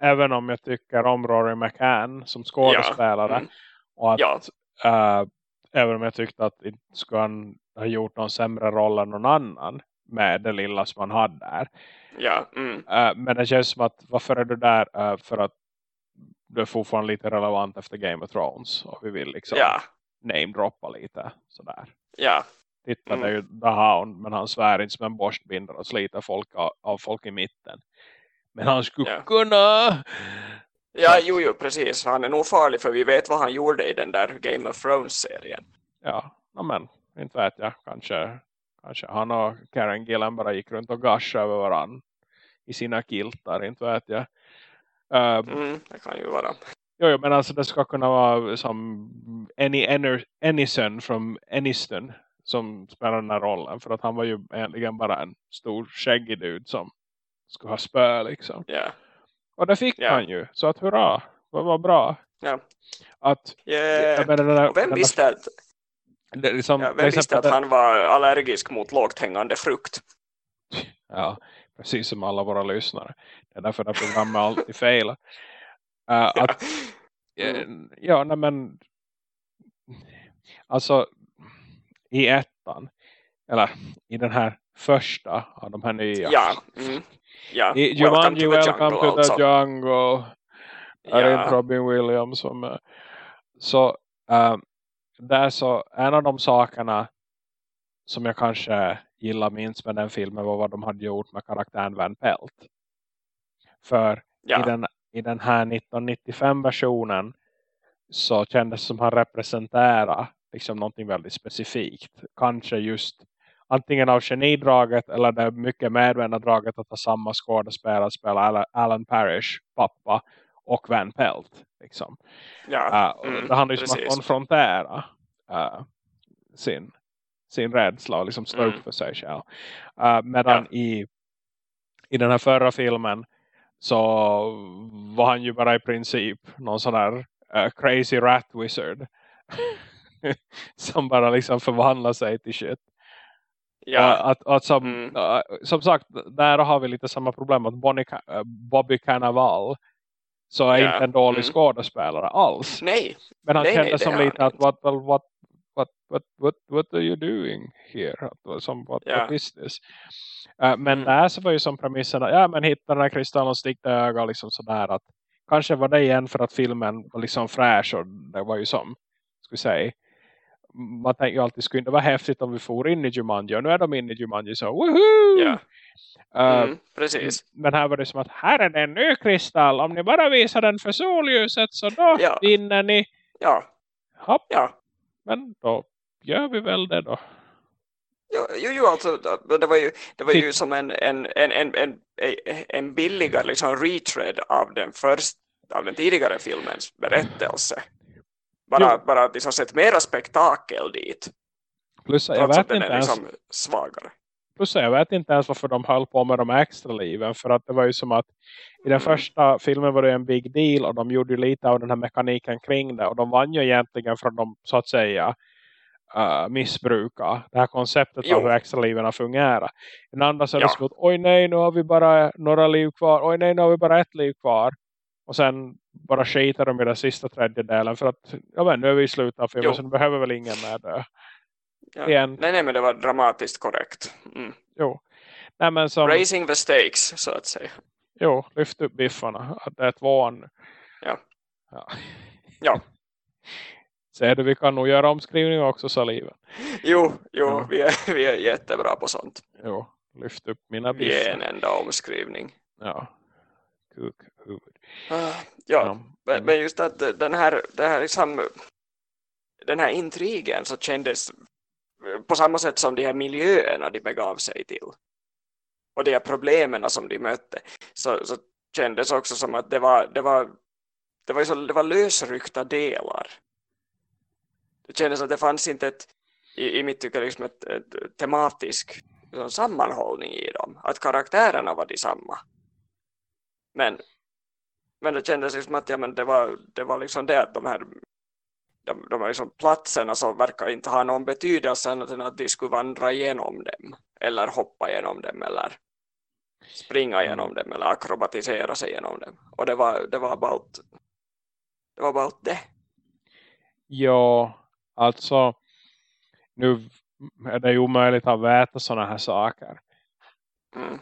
även om jag tycker om Rory McCann som skådespelare mm. och att Ja. eh, även om jag tyckte att inte skulle han ha gjort någon sämre roll än någon annan med det lilla som han hade där. ja, mm. Eh, men det känns som att varför är du där eh, för att du är fortfarande lite relevant efter Game of Thrones och vi vill liksom ja, namedroppa lite sådär. ja, Titta Mm. det är ju The Hound men han svär inte som en borstbindare och sliter folk av, av folk i mitten. Men han skulle Ja. kunna ja, jo, jo, precis han är nog farlig för vi vet vad han gjorde i den där Game of Thrones-serien ja, men inte vet jag. Kanske, kanske han och Karen Gillan bara gick runt och gashade över varann i sina kiltar, inte vet jag. Uh, mm, det kan ju vara. Jo, jo, men alltså det ska kunna vara som Any Anyson från Aniston som spelar den här rollen. För att han var ju egentligen bara en stor skäggig dude som skulle ha spö liksom. Yeah. Och det fick yeah. han ju. Så att hurra, det var bra. Ja. Att, yeah. menar, där, vem visste att, det, liksom, ja, vem visste att det, han var allergisk mot lågt hängande frukt? Ja, precis som alla våra lyssnare. Det är därför det programmet alltid fel. Uh, att, mm. ja, nej men alltså i ettan eller i den här första av de här nya. Ja, mm. Ja. Jumanji Welcome, to the, Welcome to the Jungle. Ja. Är Robin Williams som. Så äh, där så en av de sakerna som jag kanske gillar minst med den filmen var vad de hade gjort med karaktären Van Pelt. För ja. i, den, i den här 1995-versionen så kändes det som han representerade liksom någonting väldigt specifikt. Kanske just antingen av genidraget eller det mycket medvända draget att ha samma skådespelare spela Alan Parrish, pappa och Van Pelt. Liksom. Ja, uh, mm, det handlar ju om att konfrontera uh, sin, sin rädsla och liksom stå mm. upp för sig själv. Uh, medan ja. i, i den här förra filmen så var han ju bara i princip någon sån här uh, crazy rat wizard. som bara liksom förvandlar sig till shit. Ja. Uh, att, att som, mm. uh, som sagt, där har vi lite samma problem. Att Bonnie, uh, Bobby Cannavale så är ja. inte en dålig mm. skådespelare alls. Nej. Men han nej, kände nej, som lite att what, what, what, what, what, what, what are you doing here? Som, what, ja. what is this? Uh, men mm. där så var ju som premissen att ja, men hitta den här kristallen och sticka öga liksom sådär att kanske var det igen för att filmen var liksom fräsch och det var ju som skulle säga man tänker ju alltid skulle det vara häftigt om vi får in i Jumanji och nu är de inne i Jumanji så woohoo! Ja. Mm, uh, precis. Men här var det som att här är det en ny kristall. Om ni bara visar den för solljuset så då ja. vinner ni. Ja. Hopp. Ja. Men då gör vi väl det då. Jo, jo, jo alltså, det var ju, det var ju som en, en, en, en, en, en billigare liksom retread av den, först, av den tidigare filmens berättelse. Bara, bara att liksom sett mera spektakel dit. Plus jag vet inte ens, liksom svagare. Plus jag vet inte ens varför de höll på med de extra liven. För att det var ju som att i den mm. första filmen var det en big deal. Och de gjorde lite av den här mekaniken kring det. Och de vann ju egentligen att de så att säga uh, missbruka det här konceptet jo. av hur extra liven fungerar. Den andra så är det ja. att oj nej nu har vi bara några liv kvar. Oj nej nu har vi bara ett liv kvar. Och sen bara skiter de i den sista tredjedelen. För att ja, men, nu är vi i slutet av filmen så nu behöver väl ingen med dö. Ja. Igen. Nej, nej, men det var dramatiskt korrekt. Mm. Jo. Nej, men som, Raising the stakes, så att säga. Jo, lyft upp biffarna. Att det är tvåan. Ja. Ja. ja. Ser du, vi kan nog göra omskrivning också, saliven. Jo, jo ja. vi, är, vi är jättebra på sånt. Jo, lyft upp mina biffar. Vi är en enda omskrivning. Ja, kukhuvud. Uh, ja, ja. Men, just att den här, den här, liksom, den här intrigen så kändes på samma sätt som de här miljöerna de begav sig till och de här problemen som de mötte så, så kändes också som att det var, det var, det var, så, det var lösryckta delar. Det kändes att det fanns inte ett, i, i mitt tycke liksom ett, ett tematisk liksom, sammanhållning i dem. Att karaktärerna var de samma. Men, men det kändes som liksom att ja, men det, var, det var liksom det att de här de, de här liksom platserna som verkar inte ha någon betydelse annat än att de skulle vandra igenom dem eller hoppa igenom dem eller springa mm. igenom dem eller akrobatisera sig igenom dem och det var, det var about det var about det ja alltså nu är det omöjligt att veta sådana här saker mm.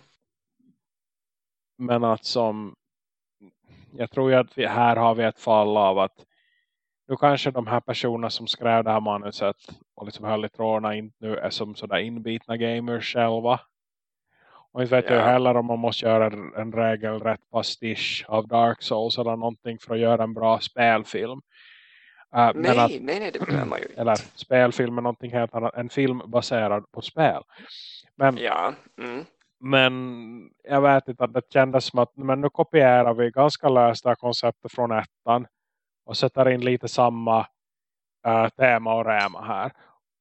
Men att som jag tror ju att vi, här har vi ett fall av att nu kanske de här personerna som skrev det här manuset och liksom höll i trådarna in, nu är som sådär inbitna gamers själva. Och inte vet ja. jag heller om man måste göra en regelrätt pastisch av Dark Souls eller någonting för att göra en bra spelfilm. Uh, nej, att, nej, nej, det behöver man ju inte. Eller spelfilm är någonting helt annat. En film baserad på spel. Men, ja. Mm. Men jag vet inte att det kändes som att men nu kopierar vi ganska lösta konceptet från ettan. Och sätter in lite samma uh, tema och räma här.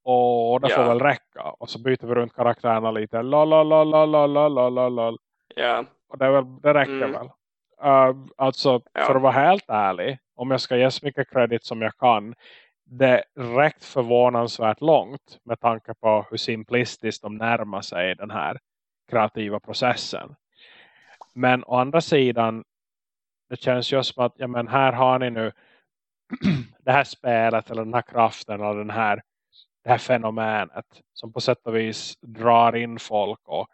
Och det ja. får väl räcka. Och så byter vi runt karaktärerna lite. Ja. Och det, väl, det räcker mm. väl. Uh, alltså ja. för att vara helt ärlig. Om jag ska ge så mycket kredit som jag kan. Det räckt förvånansvärt långt. Med tanke på hur simplistiskt de närmar sig den här kreativa processen. Men å andra sidan. Det känns ju som att ja, men här har ni nu det här spelet eller den här kraften eller den här, det här fenomenet som på sätt och vis drar in folk och,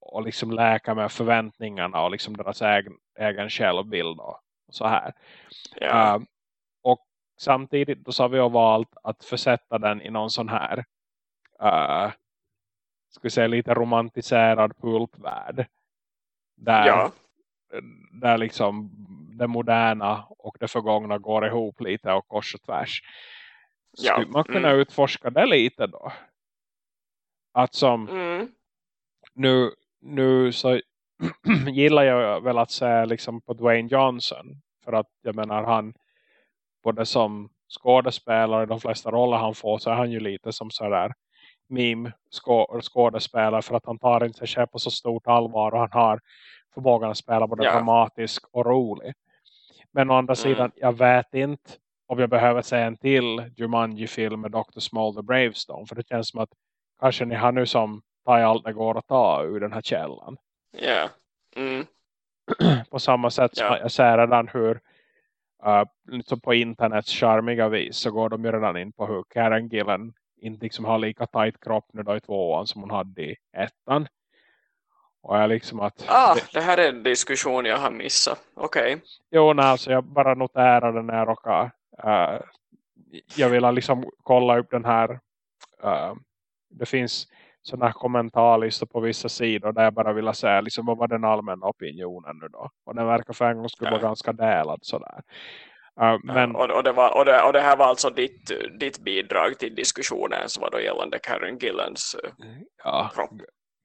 och liksom läker med förväntningarna och liksom deras egen, egen självbild och så här. Yeah. Uh, och samtidigt då så har vi valt att försätta den i någon sån här uh, ska säga lite romantiserad pulpvärld. Där, ja. där liksom det moderna och det förgångna går ihop lite och kors och tvärs. Skulle ja. man kunna mm. utforska det lite då? Att som mm. nu, nu så gillar jag väl att säga liksom på Dwayne Johnson. För att jag menar han både som skådespelare i de flesta roller han får så är han ju lite som sådär meme skådespelare för att han tar inte sig själv på så stort allvar och han har förmågan att spela både ja. dramatisk och rolig. Men å andra mm. sidan, jag vet inte om jag behöver se en till Jumanji-film med Dr. Small the Bravestone. För det känns som att kanske ni har nu som tar allt det går att ta ur den här källan. Ja. Yeah. Mm. på samma sätt yeah. som jag ser redan hur uh, på internets charmiga vis så går de ju redan in på hur Karen Gillen inte liksom har lika tight kropp nu då i tvåan som hon hade i ettan. Och jag liksom att... Ah, det, det här är en diskussion jag har missat. Okej. Okay. Jo, nej, alltså jag bara noterade när jag råkade... Uh, jag vill liksom kolla upp den här... Uh, det finns sådana här kommentarlistor på vissa sidor där jag bara vill säga liksom, vad var den allmänna opinionen nu då. Och den verkar för en gång skulle vara ganska delad sådär. Uh, men... Ja, och, och, det var, och, det, och det här var alltså ditt, ditt bidrag till diskussionen som var då gällande Karen Gillens uh, ja, kropp.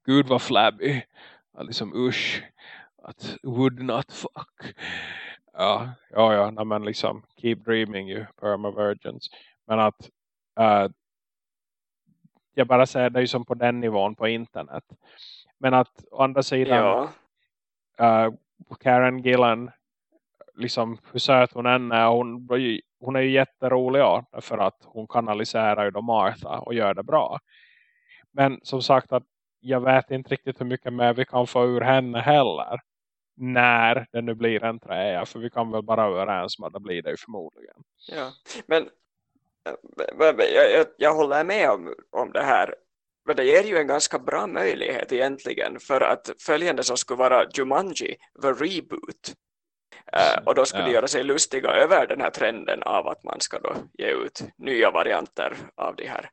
Gud var flabby. Liksom usch. Att would not fuck. Ja, ja, ja. Nej, men liksom keep dreaming you perma virgins. Men att uh, jag bara säger det är som på den nivån på internet. Men att å andra sidan ja. uh, Karen Gillan liksom hur söt hon än är hon, hon är ju jätterolig ja, för att hon kanaliserar ju då Martha och gör det bra. Men som sagt att jag vet inte riktigt hur mycket mer vi kan få ur henne heller. När det nu blir en träja. För vi kan väl bara överens om att det blir det förmodligen. Ja, men eh, eh, jag, jag, jag håller med om, om det här. Men det ger ju en ganska bra möjlighet egentligen. För att följande som skulle vara Jumanji, the reboot. Uh, och då skulle ja. göra sig lustiga över den här trenden av att man ska då ge ut nya varianter av de här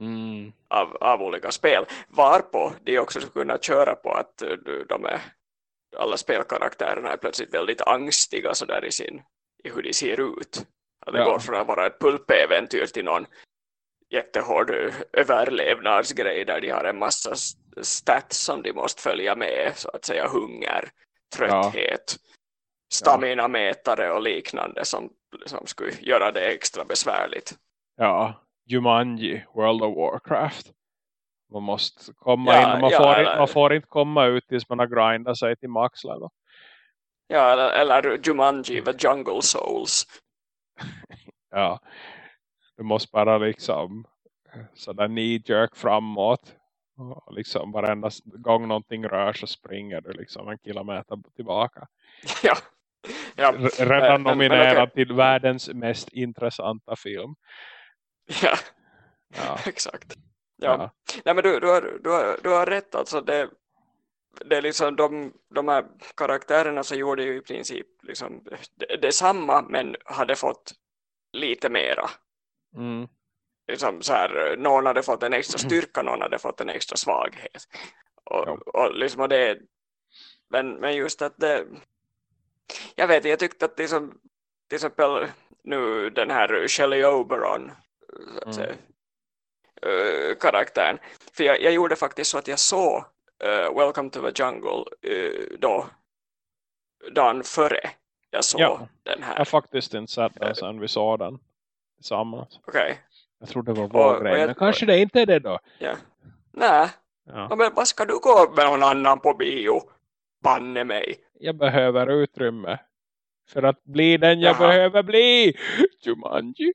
mm. av, av olika spel. Varpå de också skulle kunna köra på att eh, de är, alla spelkaraktärerna är plötsligt väldigt angstiga så där i, sin, i hur de ser ut. Att det ja. går från att vara ett pulpäventyr till någon jättehård överlevnadsgrej där de har en massa stats som de måste följa med. Så att säga hunger, trötthet, ja. Stamina-mätare och liknande som, som skulle göra det extra besvärligt. Ja, Jumanji, World of Warcraft. Man måste komma ja, in. Man, ja, får eller... inte, man får inte komma ut tills man har grindat sig till max level. Ja, eller, eller Jumanji, The Jungle Souls. ja, du måste bara liksom sådär knee-jerk framåt. Och liksom varenda gång någonting rör så springer du liksom en kilometer tillbaka. Ja. Ja. Redan nominerad okay. till världens mest intressanta film. Ja, ja. exakt. Ja. ja. Nej, men du, du, har, du, har, du har rätt. Alltså det, det är liksom de, de här karaktärerna så gjorde ju i princip liksom det, detsamma men hade fått lite mera. Mm. Liksom så här, någon hade fått en extra styrka, någon hade fått en extra svaghet. Och, ja. och liksom det, men, men just att det, jag vet, jag tyckte att liksom, till exempel nu den här Shelley Oberon så att mm. säga, karaktären. För jag, jag, gjorde faktiskt så att jag såg eh, Welcome to the Jungle eh, då dagen före jag såg Ja. den Jag här. har faktiskt inte sett den sen vi såg den tillsammans. Okej, Jag tror det var vår och grej. jag- Men kanske det inte är det då. ja. Nej, Ja. ja, men vad ska du gå med någon annan på bio? Banne mig. Jag behöver utrymme. För att bli den jag Jaha. behöver bli. Jumanji.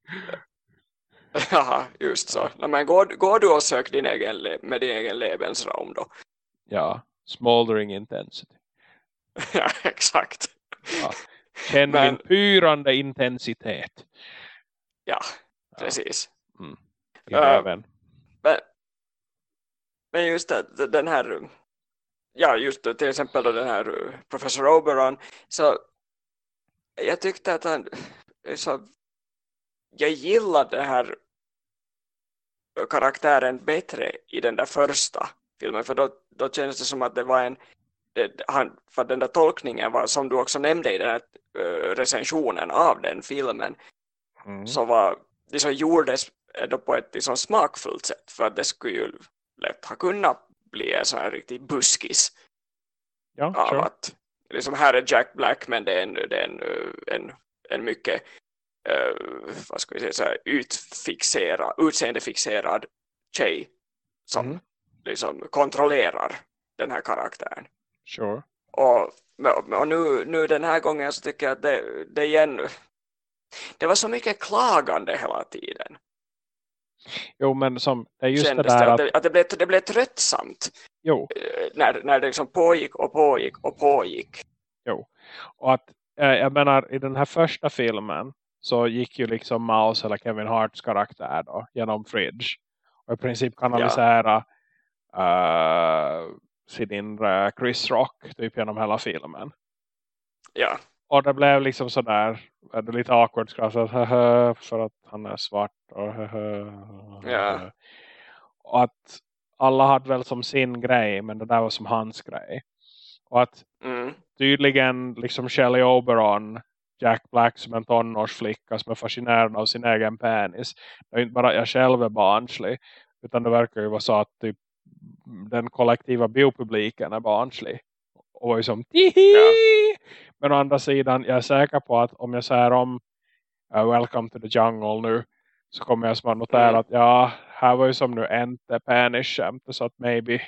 Jaha, just så. Nej, men går, går du och sök din egen, med din egen Lebensraum då? Ja. Smoldering intensity. ja, exakt. Ja. Känn Men- min pyrande intensitet. Ja, Ja. precis. I Äh, röven. Men, men just det, den här, ja just till exempel den här uh, professor Oberon, så jag tyckte att han, så, jag gillade den här karaktären bättre i den där första filmen, för då, då kändes det som att det var en, det, han, för den där tolkningen var, som du också nämnde i den här uh, recensionen av den filmen, Mm. så var, det som gjordes på ett liksom smakfullt sätt. För att det skulle ju lätt ha kunnat bli en sån här riktig buskis Ja, av sure. att liksom här är Jack Black men det är en, det är en, en, en mycket uh, vad ska vi säga, så här, utfixerad, utseendefixerad tjej som Mhm. liksom kontrollerar den här karaktären Sure. och, och nu, nu den här gången så tycker jag att det, det igen det var så mycket klagande hela tiden Jo, men som, det är just det där att, att, det, att det, blev, det blev tröttsamt jo, eh, när, när det liksom pågick och pågick och pågick. och att, eh, jag menar, i den här första filmen så gick ju liksom Mouse eller Kevin Harts karaktär då, genom Fridge. Och i princip kanalisera eh, sin inre Chris Rock typ genom hela filmen. Ja, Och det blev liksom sådär är lite awkward skratt för att han är svart och, Ja. och att alla hade väl som sin grej men det där var som hans grej. Och att mm, tydligen liksom Shelley Oberon Jack Black som en tonårsflicka som är fascinerad av sin egen penis. Det är inte bara jag själv är barnslig utan det verkar ju vara så att typ den kollektiva biopubliken är barnslig. Och var ju som tihi! Men å andra sidan, jag är säker på att om jag säger om uh, Welcome to the Jungle nu så kommer jag som att notera Mm. att ja, här var ju som nu inte penis-skämt så att maybe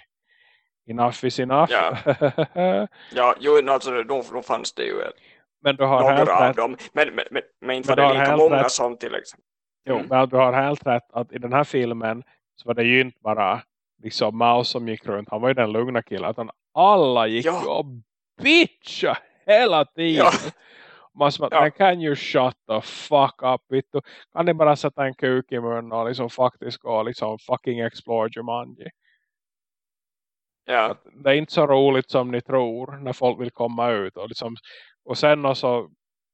enough is enough. Ja. ja jo, alltså, då, då fanns det ju ett, Men du har helt några av rätt. dem, men, men, men, men inte Men var det lika helt många rätt. som till exempel. Jo, Mm. men du har helt rätt att i den här filmen så var det ju inte bara liksom Mouse som gick runt. Han var ju den lugna killen. Utan alla gick Ja. och bitcha hela tiden. Ja. Man som Ja. can you shut the fuck up? Vittu? Kan ni bara sätta en kuk i munnen och liksom faktiskt gå liksom fucking explore Jumanji? Ja, det är inte så roligt som ni tror när folk vill komma ut och, liksom, och sen också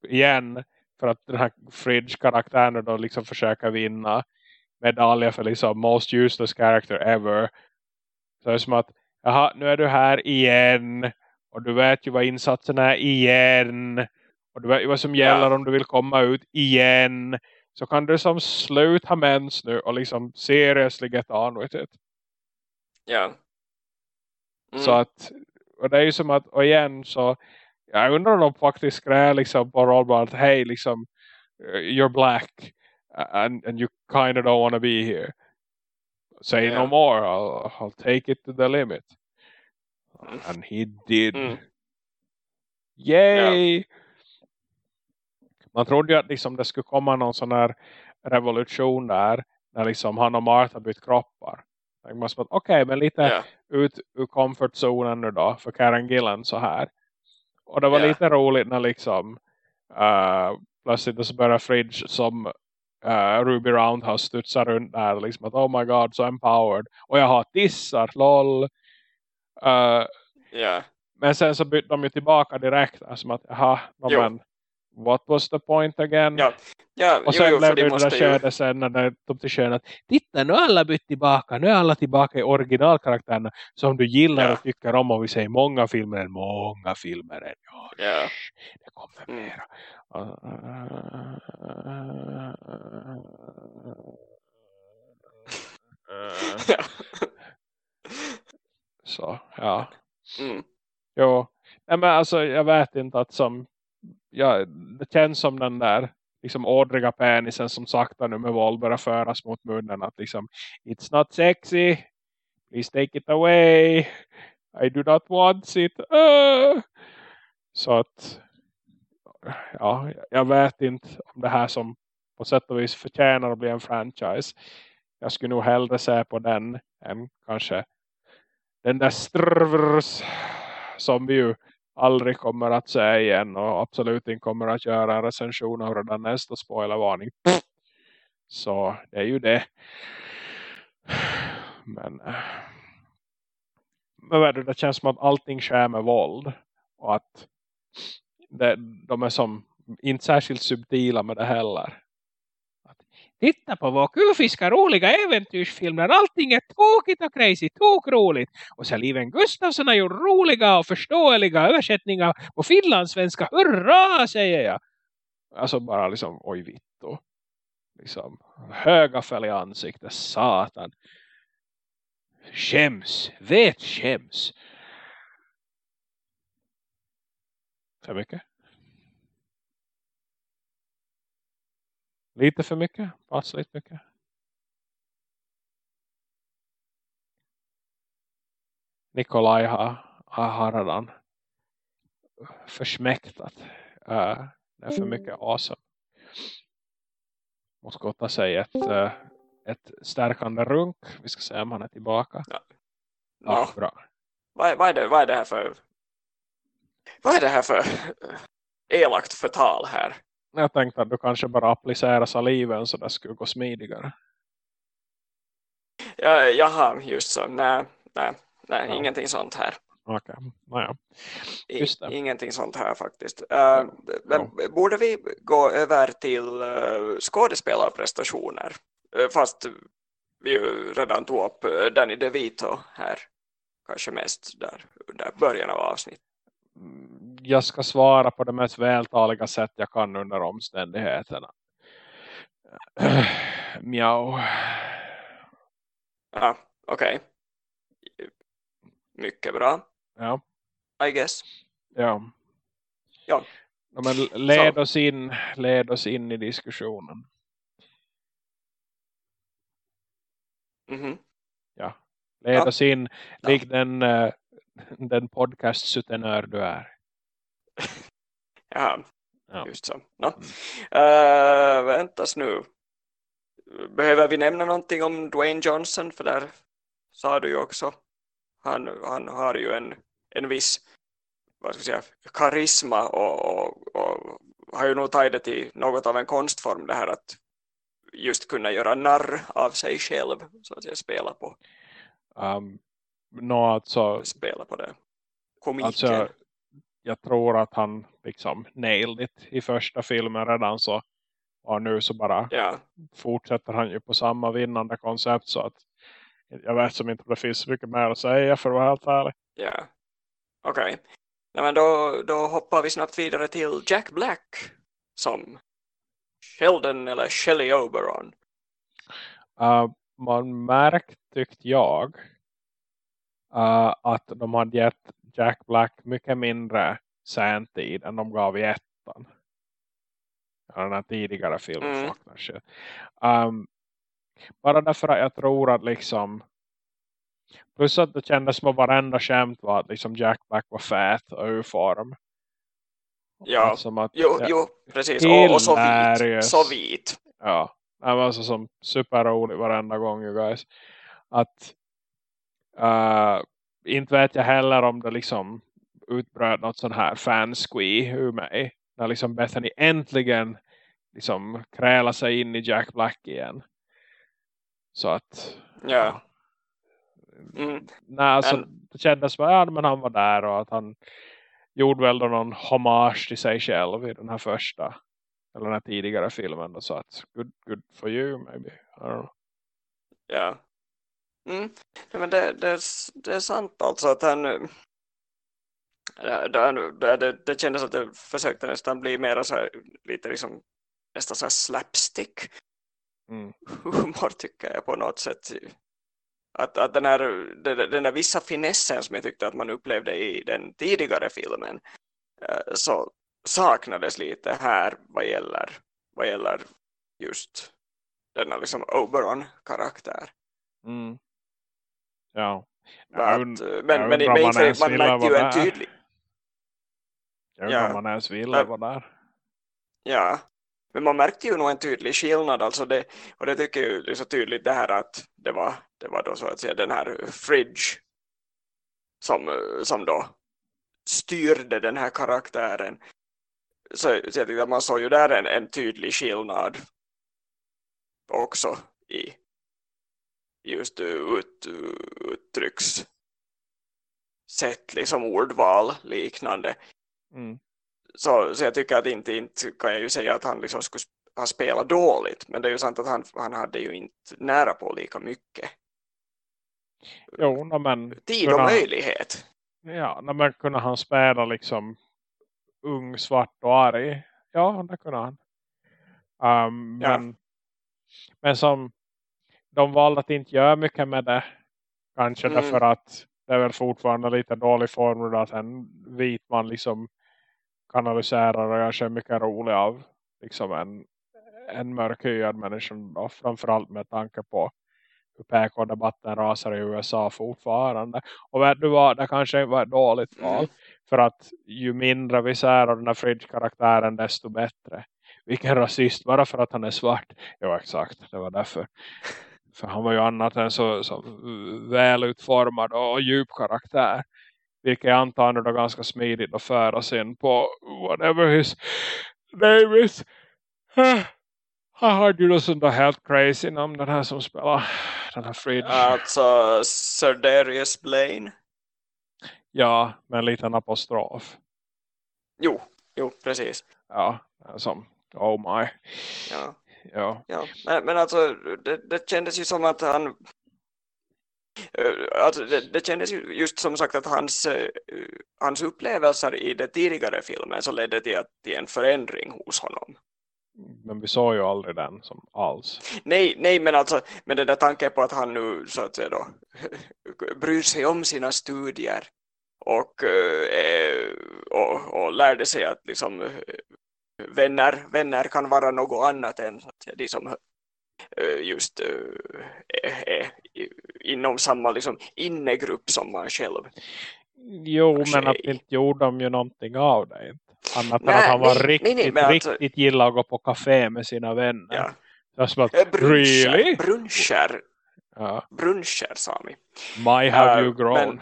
igen för att den här Fridge-karaktären då liksom försöker vinna medaljer för liksom most useless character ever så är det som att jaha, nu är du här igen och du vet ju vad insatsen är igen och du vet ju vad som Ja. gäller om du vill komma ut igen så kan du som sluta mens nu och liksom seriously get on with it ja. Mm. Så att, och det är ju som att, och igen så, jag undrar om de faktiskt skrev liksom på rollbar att hej liksom, uh, you're black and, and you kind of don't want to be here. Say Ja. no more, I'll, I'll take it to the limit. And he did. Mm. Yay! Man trodde ju att liksom det skulle komma någon sån här revolution där, när liksom han och Martha bytt kroppar. Okej, men lite Ja, ut ur comfortzonen nu då för Karen Gillan så här. Och det var Ja. lite roligt när liksom uh, plötsligt så börjar Fridge som uh, Ruby Roundhouse studsar runt där liksom att oh my god så empowered och jag har tissar, lol uh, ja. men sen så bytte de ju tillbaka direkt som att jaha, no, Jo. men what was the point again? Ja, ja Och jo, sen jo, blev för det det där måste ju... skedet sen när det tog till att titta nu har alla bytt tillbaka, nu är alla tillbaka i originalkaraktärerna som du gillar Ja. och tycker om och vi säger många filmer än många filmer än ja, Ja. det kommer Mm. mera. Så, ja. Mm. Jo, Nej, men alltså jag vet inte att som ja, det känns som den där liksom ådriga penisen som sakta nu med våld börjar föras mot munnen att liksom it's not sexy please take it away I do not want it uh. så att ja, jag vet inte om det här som på sätt och vis förtjänar att bli en franchise jag skulle nog hellre se på den än kanske den där strvrs som vi ju aldrig kommer att säga igen och absolut inte kommer att göra en recension av redan nästa spoilervarning. Så det är ju det. Men, men det känns som att allting sker med våld och att det, de är som inte särskilt subtila med det heller. Titta på vår kufiska roliga äventyrsfilm där allting är tokigt och crazy, tokroligt. Och så Liven Gustafsson har gjort roliga och förståeliga översättningar på finlandssvenska. Hurra, säger jag! Alltså bara liksom, oj vitto. Liksom, höga fäll i ansiktet, satan. Skäms, vet skäms. För mycket? Lite för mycket? Passligt mycket? Nikolaj har, har redan försmäktat. Uh, det är för mycket awesome. Måste gotta sig ett, uh, ett stärkande runk. Vi ska se om han är tillbaka. Ja, ja bra. Vad, vad, är det, vad är det här för vad är det här för elakt förtal här? Jag tänkte att du kanske bara applicerar saliven så det skulle gå smidigare. Ja, jaha, just så. Nej, nej, nej ja. ingenting sånt här. Okej, okay. naja. Ingenting sånt här faktiskt. Men ja. borde vi gå över till uh, skådespelarprestationer? Uh, fast vi ju redan tog upp Danny DeVito här. Kanske mest där under början av avsnittet jag ska svara på det mest vältaliga sätt jag kan under omständigheterna. Mjau. Ja, okej. Okay. Mycket bra. Ja. I guess. Ja. Ja. ja men led oss, in, led oss in i diskussionen. Mm -hmm. Ja. Led ja. oss in lik ja. den, uh, den podcast-sutenör du är. ja, ja, just så. No. Uh, väntas nu. Behöver vi nämna någonting om Dwayne Johnson? För där sa du ju också. Han, han har ju en, en viss vad ska jag säga, karisma och, och, och har ju nog tagit det till något av en konstform det här att just kunna göra narr av sig själv så att säga spela på um, no, alltså, spela på det komiken alltså, jag tror att han liksom nailed it i första filmen redan så och nu så bara ja. fortsätter han ju på samma vinnande koncept så att jag vet som inte det finns så mycket mer att säga för att vara helt ärlig. Ja, okej. Okay. men då, då hoppar vi snabbt vidare till Jack Black som Sheldon eller Shelley Oberon. Uh, man märkt tyckte jag uh, att de hade gett Jack Black mycket mindre sentid än de gav i ettan. Den här tidigare filmen. Mm. Um, bara därför att jag tror att liksom plus att det kändes som att varenda skämt var att liksom Jack Black var fät och ur form. Ja, att, jo, ja, jo, precis. Och, och, så vit. Så vit. Ja, det var alltså som superroligt varenda gång, you guys. Att uh, inte vet jag heller om det liksom utbröt något sån här fansquee ur mig. När liksom Bethany äntligen liksom kräla sig in i Jack Black igen. Så att... Ja. Mm. Nej, alltså, men... det kändes att ja, han var där och att han gjorde väl någon hommage till sig själv i den här första eller den här tidigare filmen och så att good, good for you maybe. Ja. Mm. ja men det, det, det är sant alltså att han det, det, det kändes att det försökte nästan bli mer så här, lite liksom nästan så här slapstick mm. humor tycker jag på något sätt Att, att den, här, den, den där vissa finessen som jag tyckte att man upplevde i den tidigare filmen eh, så saknades lite här vad gäller, vad gäller just denna liksom Oberon-karaktär. Mm. Ja. Att, men, men, men, men man, man märkte ju en tydlig... Jag undrar ja. om man ens ville vara där. Ja, men man märkte ju nog en tydlig skillnad. Alltså det, och det tycker jag är så tydligt det här att det var, det var då så att säga den här Fridge som, som då styrde den här karaktären. Så, så jag tyckte att man såg ju där en, en tydlig skillnad också i just ut, uttrycks sätt, liksom ordval liknande. Mm. Så, så jag tycker att inte, inte kan jag ju säga att han liksom skulle ha spelat dåligt. Men det är ju sant att han, han hade ju inte nära på lika mycket. Jo, men tid och kunna, möjlighet. Ja, men kunde han spela liksom ung, svart och arg? Ja, det kunde han. Um, ja. men, men som de valde att inte göra mycket med det. Kanske mm. därför att det är väl fortfarande lite dålig form att en vit man liksom kanaliserar och gör sig mycket rolig av liksom en, en mörkhyad människa då, framförallt med tanke på hur PK-debatten rasar i USA fortfarande. Och vet du vad, det kanske var ett dåligt val. Mm. För att ju mindre vi ser av den här Fridge-karaktären desto bättre. Vilken rasist, bara för att han är svart. Jo exakt, det var därför. För han var ju annat än så, så välutformad och djup karaktär. Vilket jag antar är ganska smidigt att föra in på whatever his name is. Han har ju något sånt där helt crazy namn den här som spelar den här Fridge. Alltså Sir Darius Blaine. Ja, med en liten apostrof. Jo, jo, precis. Ja, som oh my. Ja. Ja. ja. Men, men alltså det, det kändes ju som att han eh, Alltså det, det kändes ju just som sagt att hans, uh, hans upplevelser i den tidigare filmen så ledde till, till en förändring hos honom. Men vi såg ju aldrig den som alls. Nej, nej men alltså med den där tanken på att han nu så att säga då bryr sig om sina studier och, uh, och, och lärde sig att liksom vänner, vänner kan vara något annat än de som eh, just är, är inom samma liksom, innegrupp som man själv. Jo, men att inte gjorde de ju någonting av det. Annat nej, än att han var nej, riktigt, nej, nej, riktigt alltså, gillar att gå på kafé med sina vänner. Ja. Jag att, bruncher, really? bruncher, ja. bruncher sa vi. My have uh, you grown. Men,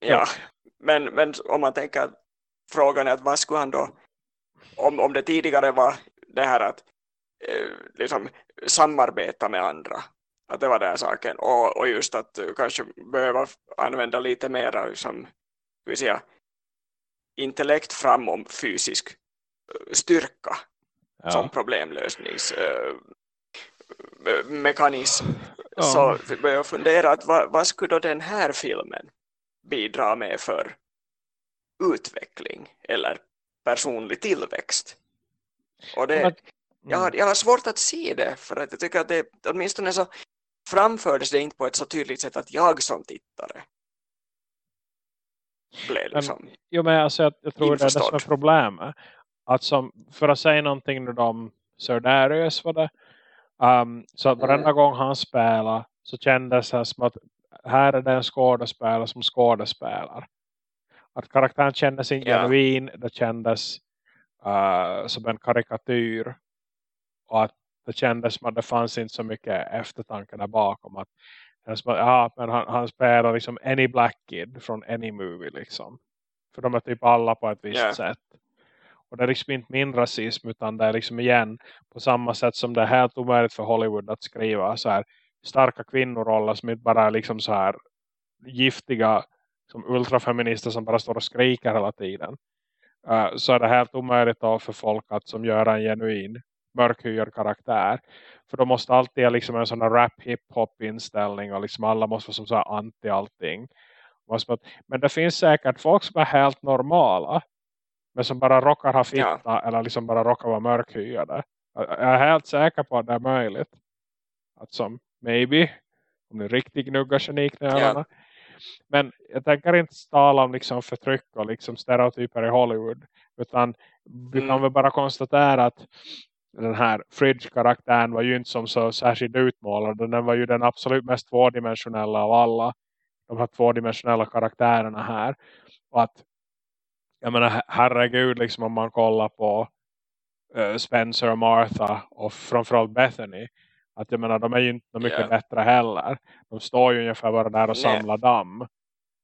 ja, men, men om man tänker att frågan är att vad skulle han då om, om det tidigare var det här att eh, liksom samarbeta med andra att det var den saken och, och just att kanske behöva använda lite mer liksom, vill säga, intellekt framom fysisk uh, styrka ja. som problemlösningsmekanism uh, ja. så började jag fundera att vad, vad skulle den här filmen bidra med för utveckling eller personlig tillväxt. Och det, mm. jag, har, jag har svårt att se det för att jag tycker att det åtminstone så framfördes det inte på ett så tydligt sätt att jag som tittare blev liksom men, Jo men alltså jag, jag tror införstådd. det är det som är problemet. Att som, för att säga någonting om Sir Darius var det um, så att varenda mm. gång han spelar så kändes det som att här är det en skådespelare som skådespelar att karaktären kändes inte yeah. genuin. Det kändes uh, som en karikatyr. Och att det kändes som att det fanns inte så mycket eftertanke där bakom. Att, ja, men han, han spelar liksom any black kid från any movie liksom. För de är typ alla på ett visst yeah. sätt. Och det är liksom inte min rasism utan det är liksom igen på samma sätt som det är helt omöjligt för Hollywood att skriva så här starka kvinnoroller som inte bara är liksom så här giftiga som ultrafeminister som bara står och skriker hela tiden. Uh, så är det helt omöjligt för folk att som gör en genuin mörkhyad karaktär. För då måste alltid liksom en sån här rap hip-hop inställning och liksom alla måste vara som så anti allting. Men det finns säkert folk som är helt normala. Men som bara råkar ha fitta ja. eller liksom bara råkar vara mörkhyade. Jag är helt säker på att det är möjligt. Att som, maybe Om ni riktigt gnuggar geniknölarna. Ja. Men jag tänker inte tala om liksom förtryck och liksom stereotyper i Hollywood. Utan vi kan mm. väl bara konstatera att den här Fridge-karaktären var ju inte som så särskilt utmålad. Den var ju den absolut mest tvådimensionella av alla. De här tvådimensionella karaktärerna här. Och att, jag menar herregud liksom om man kollar på uh, Spencer och Martha och framförallt Bethany. Att jag menar de är ju inte mycket yeah. bättre heller. De står ju ungefär bara där och samlar damm.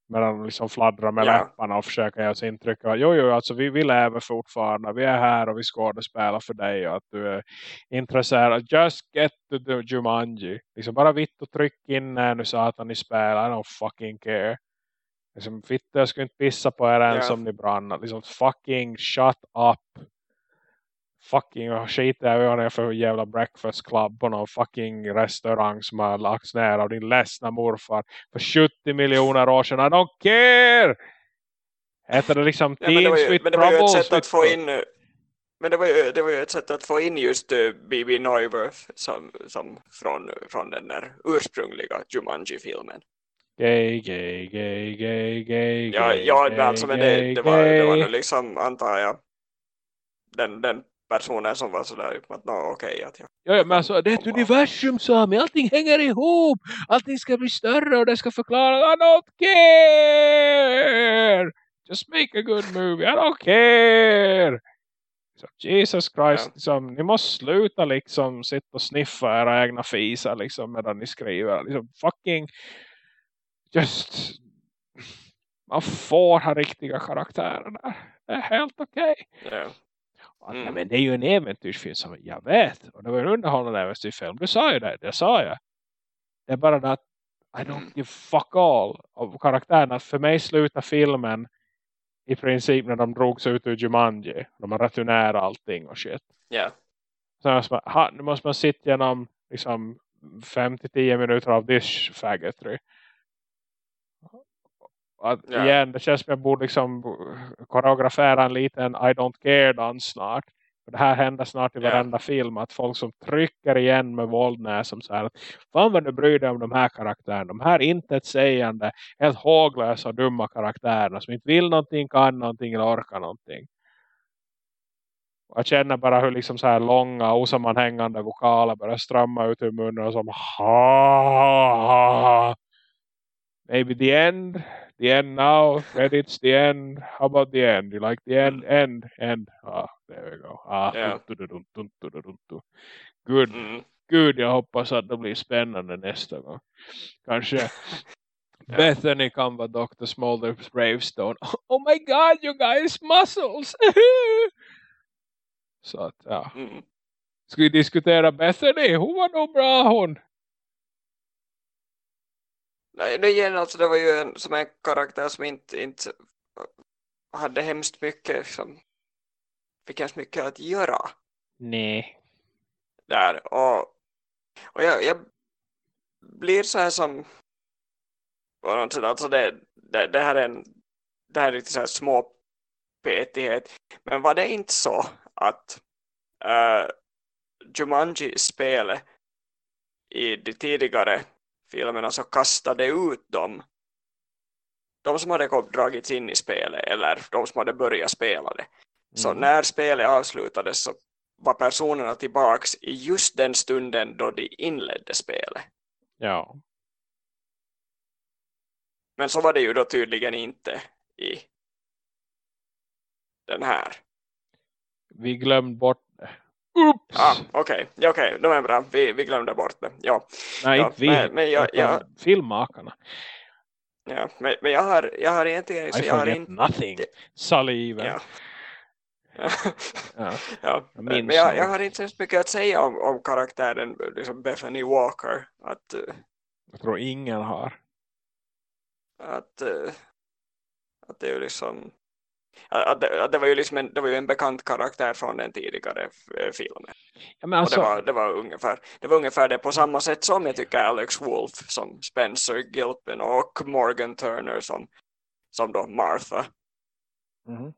Medan de liksom fladdrar med ja. läpparna och försöker ge oss intryck av jo, jo, alltså vi, vi lever fortfarande, vi är här och vi skådespelar för dig och att du är intresserad, just get to the Jumanji. Liksom bara vitt och tryck in när nu satan i spel, I don't fucking care. Liksom, fitt, jag skulle inte pissa på er än yeah. som ni brann liksom, fucking shut up fucking skit i ögonen för jävla breakfast club på någon fucking restaurang som har lagts ner av din ledsna morfar för 70 miljoner år sedan. I don't care! Heter det liksom ja, Teens det ju, with men det var ju ett sätt att få in men det var, ju, det var ju ett sätt att få in just uh, eh, B.B. Neuberth som, som från, från den där ursprungliga Jumanji-filmen. Gay, gay, gay, gay, gay, Ja, ja gay, alltså, men det, det, var, det var nu liksom, antar jag, den, den personer som var sådär att no, okej okay. Ja, ja men alltså det är ett universum Sami, allting hänger ihop allting ska bli större och det ska förklara I don't care just make a good movie, I don't care så, Jesus Christ, ja. liksom, ni måste sluta liksom sitta och sniffa era egna fisar liksom medan ni skriver liksom, fucking just man får ha riktiga karaktärer där. Det är helt okej. Okay. Ja. Mm. men det är ju en äventyrsfilm som jag vet. Och det var en underhållande äventyrsfilm. Du sa ju det, det sa jag. Det är bara det att I don't mm. give fuck all av karaktärerna. För mig slutar filmen i princip när de drogs ut ur Jumanji. De har returnerat allting och shit. Yeah. Så måste man, ha, nu måste man sitta igenom liksom 5-10 minuter av this faggotry. Att, yeah. igen, det känns som jag borde liksom koreografera en liten I don't care dans snart. För det här händer snart i varenda yeah. film. Att folk som trycker igen med våld när som så här. Fan vad du bryr dig om de här karaktärerna. De här intetsägande, helt håglösa och dumma karaktärerna. Som inte vill någonting, kan någonting eller orkar någonting. Och jag känner bara hur liksom så här långa osammanhängande vokaler börjar strömma ut ur munnen och som ha, maybe the end the end now, credits, the end. How about the end? You like the end? Mm. End, end. Ah, there we go. Ah, yeah. Good. Mm. Good, jag hoppas att det blir spännande nästa gång. Kanske yeah. Bethany kan vara Dr. Smolders Bravestone. Oh my god, you guys, muscles! Så att, ja. Mm. Ska vi diskutera Bethany? Hon var nog bra hon. Nej, det, igen, alltså, det var ju en, som en karaktär som inte, inte hade hemskt mycket som fick hemskt mycket att göra. Nej. Där, och, och jag, jag blir så här som alltså det, det, det här är en det här är lite så här små petighet. Men var det inte så att uh, Jumanji-spelet i de tidigare filmerna så kastade ut dem de som hade dragits in i spelet eller de som hade börjat spela det. Så mm. när spelet avslutades så var personerna tillbaks i just den stunden då de inledde spelet. Ja. Men så var det ju då tydligen inte i den här. Vi glömde bort Oops! Ah, Okej, okay. okay, de är bra. Vi, vi glömde bort det. Ja. Nej, ja, inte vi. Men, men jag, jag, filmmakarna. Ja, men, men jag har, jag har egentligen... Så I jag har inte, nothing. Saliven. Ja. ja. ja. Jag men jag, jag, har inte så mycket att säga om, om karaktären liksom Bethany Walker. Att, uh, jag tror ingen har. Att, uh, att det är ju liksom att det, att det, var ju liksom en, det var ju en bekant karaktär från den tidigare eh, filmen. Ja, men alltså... det, var, det, var ungefär, det var ungefär det på samma sätt som jag tycker Alex Wolf som Spencer Gilpin och Morgan Turner som, som då Martha. Mm.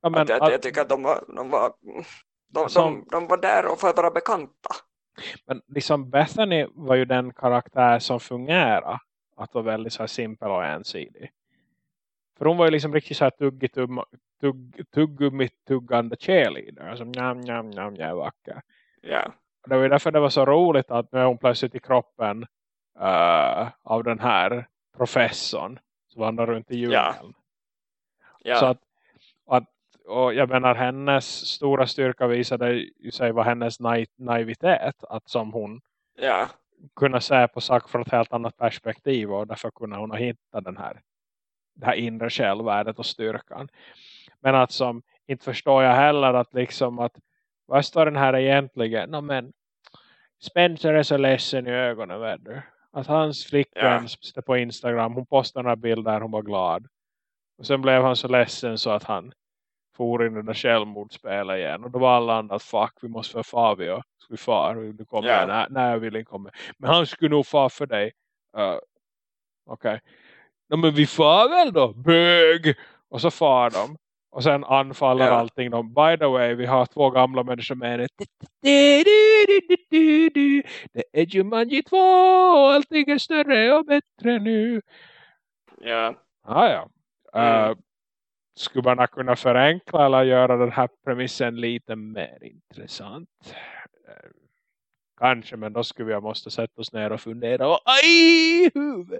Ja, men, att, att, jag tycker att de var, de var, de, alltså... de, de var där och för att vara bekanta. Men liksom Bethany var ju den karaktär som fungerar. Att vara väldigt så här simpel och ensidig. För hon var ju liksom riktigt så här tuggigt, tugg, tuggummit tuggande cheerleader. Som njam njam njam vacker. Ja. Och det var ju därför det var så roligt att nu är hon plötsligt i kroppen uh, av den här professorn. Som vandrar runt i djungeln. Ja. Så att, att, och jag menar hennes stora styrka visade ju sig vara hennes naiv naivitet. Att som hon kunna se på saker från ett helt annat perspektiv. Och därför kunde hon ha hittat den här, det här inre självvärdet och styrkan. Men att som, inte förstår jag heller att liksom att vad står den här egentligen? No, men Spencer är så ledsen i ögonen, vet du. Att hans flickvän ja. på Instagram, hon postade den här bilden hon var glad. Och sen blev han så ledsen så att han for in i det självmordsspelet igen. Och då var alla andra att fuck, vi måste för Fabio. Ska vi far? Du kommer? Ja. Nej, nej, jag vill inte komma. Men han skulle nog far för dig. Uh, Okej. Okay. No, men vi far väl då? Bög! Och så far de. Och sen anfaller Ja. allting. De, By the way, vi har två gamla människor med det. Det är Jumanji 2. Allting är större och bättre nu. Ja. Ah, ja. Mm. Uh, skulle man kunna förenkla eller göra den här premissen lite mer intressant? Eh, kanske, men då skulle vi måste sätta oss ner och fundera. Och, aj, huvud!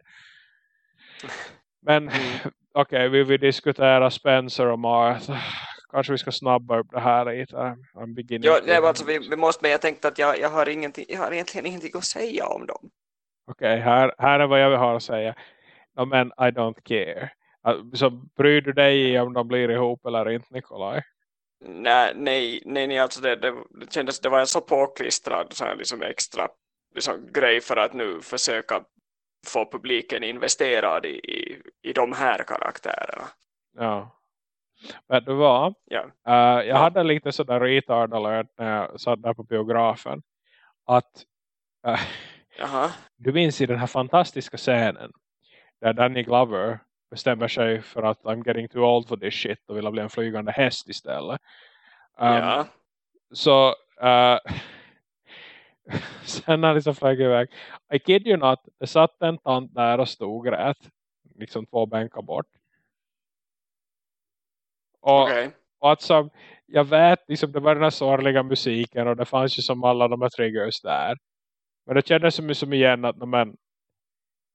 Men okej, vi vill diskutera Spencer och Martha. Kanske vi ska snabba upp det här lite. To- nej, alltså, vi, vi måste, men jag tänkte att jag, jag, har ingenting, jag har egentligen ingenting att säga om dem. Okej, här, här är vad jag vill ha att säga. No, men I don't care. Så bryr du dig om de blir ihop eller inte, Nikolaj? Nej, nej, nej, nej alltså det, det, det kändes det var en så påklistrad så här liksom extra liksom, grej för att nu försöka få publiken investerad i, i, i de här karaktärerna. Ja. Men det var, Ja, uh, jag Ja. hade lite sådär retard alert när jag satt där på biografen. Att uh, du minns i den här fantastiska scenen där Danny Glover bestämmer sig för att I'm getting too old for this shit och vill bli en flygande häst istället. Um, ja, Så uh, sen när liksom flög iväg. I kid you not, det satt en tant där och stod grät. Liksom två bänkar bort. Och, okej. och att som, jag vet liksom det var den här sorgliga musiken och det fanns ju som alla de här triggers där. Men det kändes som, som igen att men,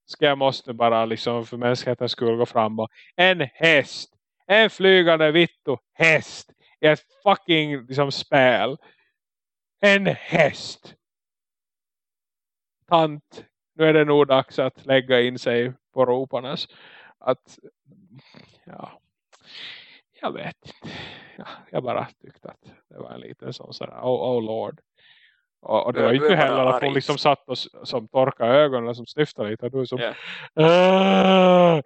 ska jag måste bara liksom för mänsklighetens skull gå fram och en häst, en flygande vittu häst i ett fucking liksom, spel. En häst. Tant, nu är det nog dags att lägga in sig på roparnas. Att, ja, jag vet inte. Ja, jag bara tyckte att det var en liten sån här, oh, oh lord. Och, och det var du inte heller att hon liksom satt och som torkade ögonen och som snyftade lite. Du som, Ja. "Ah!"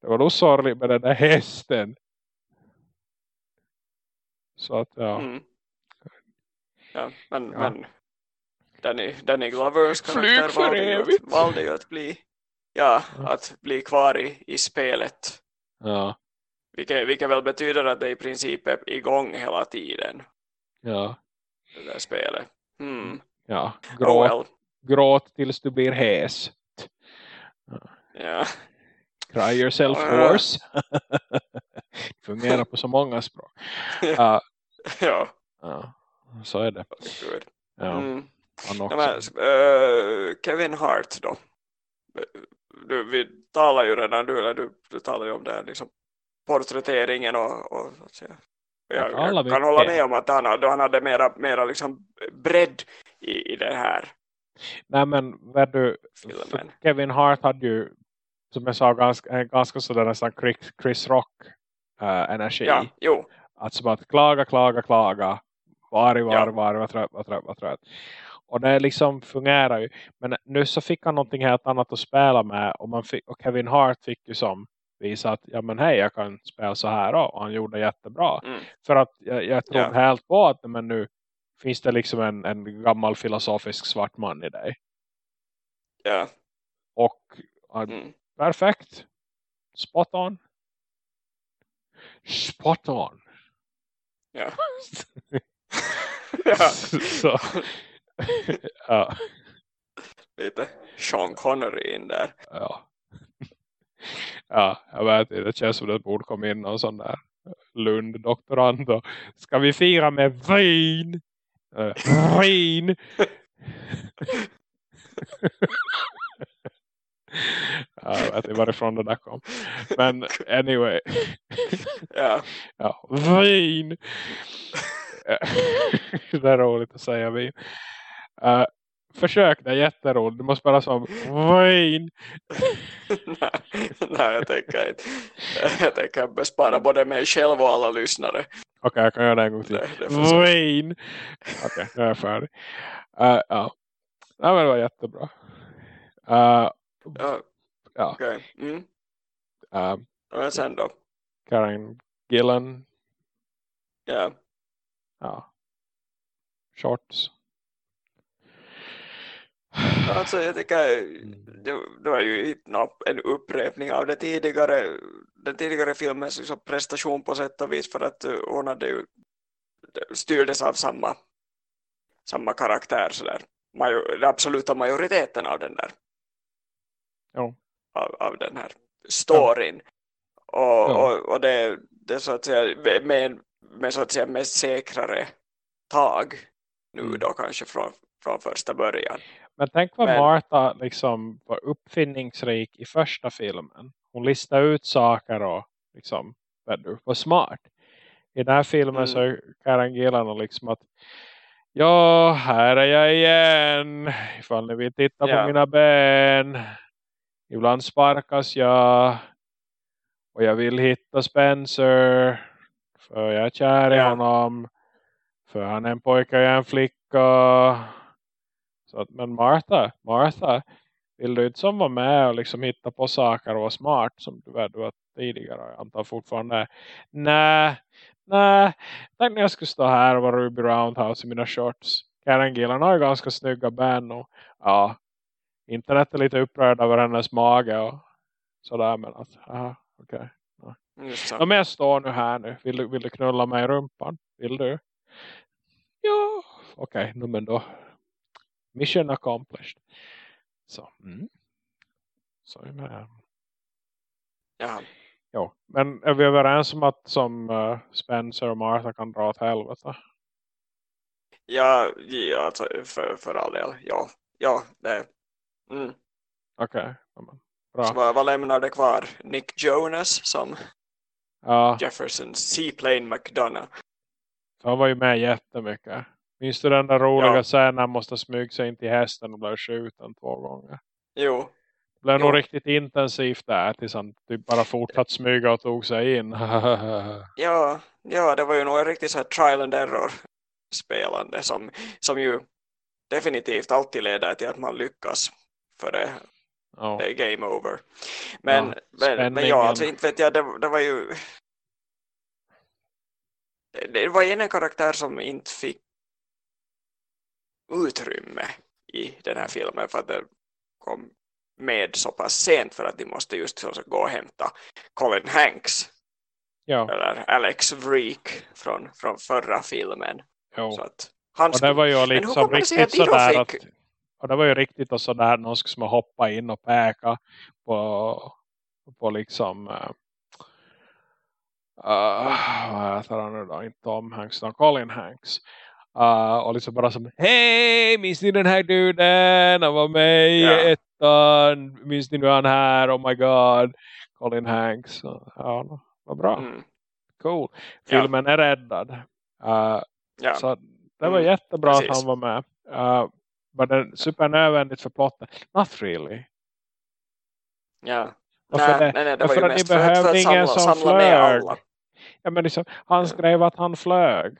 Det var nog sorgligt med den där hästen. Så att ja. Mm. Ja, men, Ja. men Danny, Danny Glovers karaktär valde ju, att, valde ju att bli ja, att bli kvar i, i spelet. Ja. Vilket, vilket väl betyder att det i princip är igång hela tiden. Ja. Det där spelet. Mm. Ja. Oh Gråt, well. gråt tills du blir hes. Ja. Cry yourself Ja. hoarse. Fungerar på så många språk. Ja. ja. ja. Så är det. Ja. Mm. Ja, men, äh, Kevin Hart då. Du, vi talar ju redan, du, eller du, du talar ju om här liksom porträtteringen och, och så att säga. Jag Jag, kan hålla med om att han, hade- han hade mera, mera liksom bredd i, i det här Nej men vet du. Kevin Hart hade ju som jag sa ganska, ganska sådär nästan Chris, Rock eh, energi. Ja, jo. Att som att klaga, klaga, klaga. Var, var, Ja. var, var trött, var trött, var trött. Och det liksom fungerar ju. Men nu så fick han någonting helt annat att spela med. Och, man fick, och Kevin Hart fick ju som visa att ja men hej jag kan spela så här då. Och han gjorde jättebra. Mm. För att jag, jag tror Ja. helt på att men nu finns det liksom en, en gammal filosofisk svart man i dig. Ja. Och ja, Mm. perfekt. Spot on. Spot on. Ja. ja. så, ja, Lite Sean Connery in där. ja. ja, jag vet inte. Det känns som det borde komma in någon sån där Lund-doktorand. Ska vi fira med vin? Uh, vin! ja, jag vet inte varifrån det där kom. Men anyway. Ja, Ja, vin. det är roligt att säga vin. Uh, försök, det är jätteroligt. Du måste bara som vin. nej, nej, jag tänker inte. Jag tänker bespara både mig själv och alla lyssnare. Okej, jag kan göra det en gång till. Så. Vin. Okej, nu är jag färdig. Uh, ja. ja, men det var jättebra. Uh, Ja, ja, okej. Mm. uh, Men sen då? Karen Gillan. Ja, Ja. Shorts. Alltså jag tycker det, det var ju en upprepning av det tidigare, den tidigare filmens liksom prestation på sätt och vis för att uh, hon hade ju styrdes av samma, samma karaktär sådär. Major, den absoluta majoriteten av den där Jo. av, av den här storyn. Och, Ja. och, och det, det så att säga med, med så att säga mest säkrare tag nu Mm. då kanske från, från första början. Men tänk vad Men- Martha liksom var uppfinningsrik i första filmen. Hon listade ut saker och liksom var smart. I den här filmen Mm. så och liksom att Ja, här är jag igen. Ifall ni vill titta Ja. på mina ben. Ibland sparkas jag. Och jag vill hitta Spencer. För jag är kär i Ja. honom. För han är en pojke och jag är en flicka. Så men Martha, Martha. Vill du inte som var med och liksom hitta på saker och vara smart som du vet du var tidigare? Jag antar fortfarande. Nej, nej. Tänk när jag skulle stå här och vara Ruby Roundhouse i mina shorts. Karen Gillan har ju ganska snygga band och ja. Internet är lite upprörd över hennes mage och sådär men att, aha, okej. Så. Ja, men jag står nu här nu. Vill du, vill du knulla mig i rumpan? Vill du? Ja. Okej, okay, men då. Mission accomplished. Så. Mm. Så är med. Ja. Jo. Men är vi överens om att som uh, Spencer och Martha kan dra åt helvete? Ja, ja alltså, för, för all del. Ja, ja det. Mm. Okej. Okay. Så Bra. vad, vad lämnar det kvar? Nick Jonas som Ja, Jefferson Seaplane McDonough. så han var ju med jättemycket. Minns du den där roliga Ja. scenen när han måste smyga sig in till hästen och blev skjuten två gånger? Jo, Det blev Jo. nog riktigt intensivt där tills han typ bara fortsatt smyga och tog sig in. ja, ja, det var ju nog riktigt så här trial and error spelande som, som ju definitivt alltid leder till att man lyckas för det, Ja. det är game over. Men, Ja, men, men ja, alltså inte vet jag, det, det var ju det, det var en karaktär som inte fick utrymme i den här filmen för att det kom med så pass sent för att de måste just så, så gå och hämta Colin Hanks ja, eller Alex Vreek från, från förra filmen. jo. Så att han Och det var ju liksom riktigt att sådär att fick- och det var ju riktigt och sådär någon som hoppa in och peka på på liksom uh, vad heter han nu då? Inte Tom Hanks utan Colin Hanks. Uh, och liksom bara som Hej, minns ni den här duden? Han var med i ettan. Minns ni nu han här? Oh my god. Colin Hanks. Ja, vad bra. mm, Cool. Filmen är räddad. Uh, ja, så det var Mm, jättebra att precis. han var med. Uh, det supernödvändigt för plotten? Not really. ja. Varför Nej, nej, nej, det var ju att mest för, att- för att samla, som samla flög? Ja, men liksom, han Ja. skrev att han flög.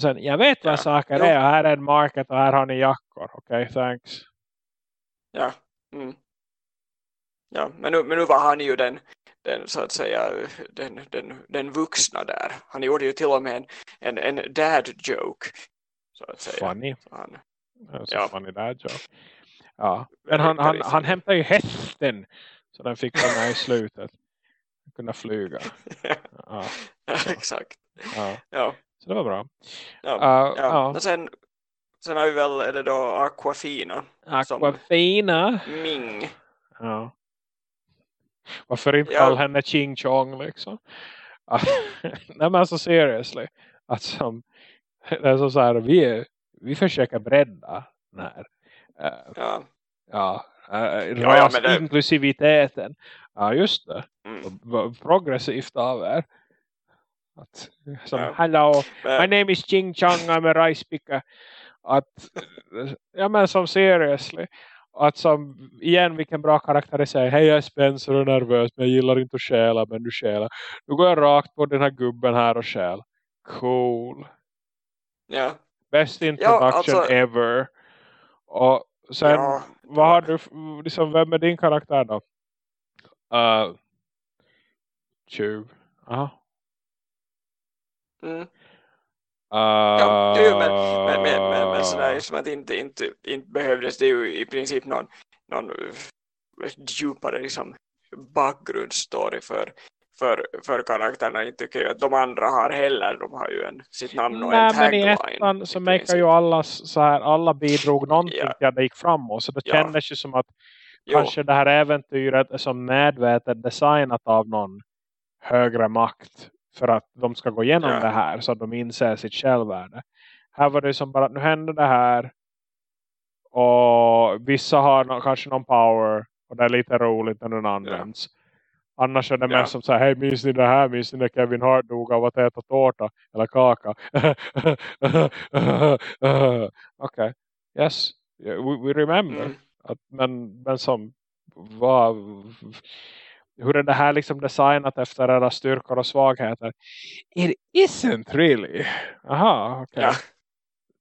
Sen, jag vet vad Ja. saker Jo. är. Här är en market och här har ni jackor. Okej, thanks. Ja, mm. ja men, nu, men nu var han ju den, den så att säga den, den, den vuxna där. Han gjorde ju till och med en, en, en dad joke. Så att säga. Funny. Så han, Ja. funny där, Joe. Ja. Men Very, han, han, han hämtade ju hästen. Så den fick vara med i slutet. Kunna flyga. Ja, exakt. ja. Ja, Så det var bra. ja, Uh, ja. ja. Sen sen har vi väl, är det då Aquafina? som Aquafina. Ming. Ja. Varför inte Ja. kalla henne Ching Chong liksom? Nej men alltså seriously. Alltså, det är så, här, vi, vi försöker bredda den här eh, Ja. ja, äh, Ja, ja, det- rasinklusiviteten. Ja, just det. Mm. Progressivt av er. Att, som, Ja. Hello, my Men, name is Ching Chong, I'm a rice picker. Att, ja men som seriously. Att som, igen vilken bra karaktärisering. Hej jag är Spencer och nervös men jag gillar inte att stjäla men du stjälar. Nu går jag rakt på den här gubben här och stjäl. Cool. ja. Best introduction alltså- ever. Och sen, Ja. vad har du, liksom, vem är din karaktär då? Uh, tjuv. Aha. Mm. Uh, Ja, men, men, men, men, men sådär som att inte, inte, inte behövdes det ju i princip någon, någon eh, djupare liksom, bakgrundsstory för, för, för karaktärerna. Jag tycker ju att de andra har heller, de har ju en, sitt namn och Nej, en men i tagline. ettan så princip. ju alla så här, alla bidrog någonting Ja. till att det gick framåt. Så det Ja. kändes ju som att Jo, kanske det här äventyret är som medvetet designat av någon högre makt för att de ska gå igenom Ja. det här så att de inser sitt självvärde. Här var det som bara att nu händer det här och vissa har nå- kanske någon power och det är lite roligt när den används. Annars är det Ja. mest som så här, hej minns ni det här? Minns ni när Kevin Hart dog av att äta tårta eller kaka? Okej, yes, Yeah, we, we remember. mm, Att, men, men som vad, hur är det här liksom designat efter era styrkor och svagheter? It isn't really. Aha, okej. ja,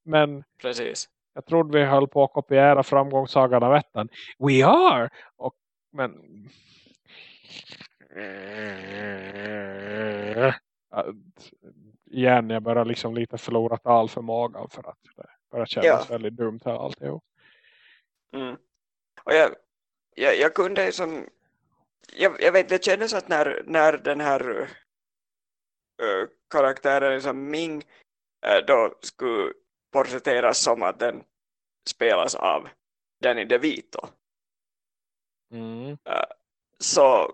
Men precis. jag trodde vi höll på att kopiera framgångssagan av ettan. We are! Och, men... Att, igen, jag börjar liksom lite förlora talförmågan för att det börjar kännas Ja. väldigt dumt här alltihop. Mm. Och jag, jag, jag kunde som jag, jag vet, det kändes att när, när den här uh, karaktären liksom Ming uh, då skulle porträtteras som att den spelas av Danny DeVito Mm. så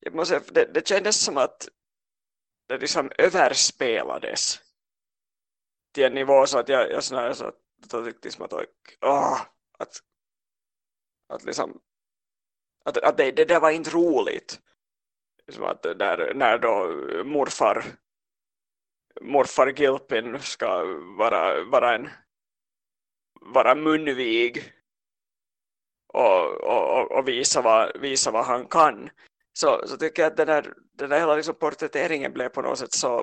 jag måste, det, det kändes som att det liksom överspelades till en nivå så att jag, jag snarare så att då tyckte som att, oj, åh, att att liksom att, att det, det det var inte roligt som att där, när då morfar morfar Gilpin ska vara, vara en vara munvig och, och, och- och visa, vad, visa vad han kan så, så tycker jag att den där, den där hela liksom porträtteringen blev på något sätt så,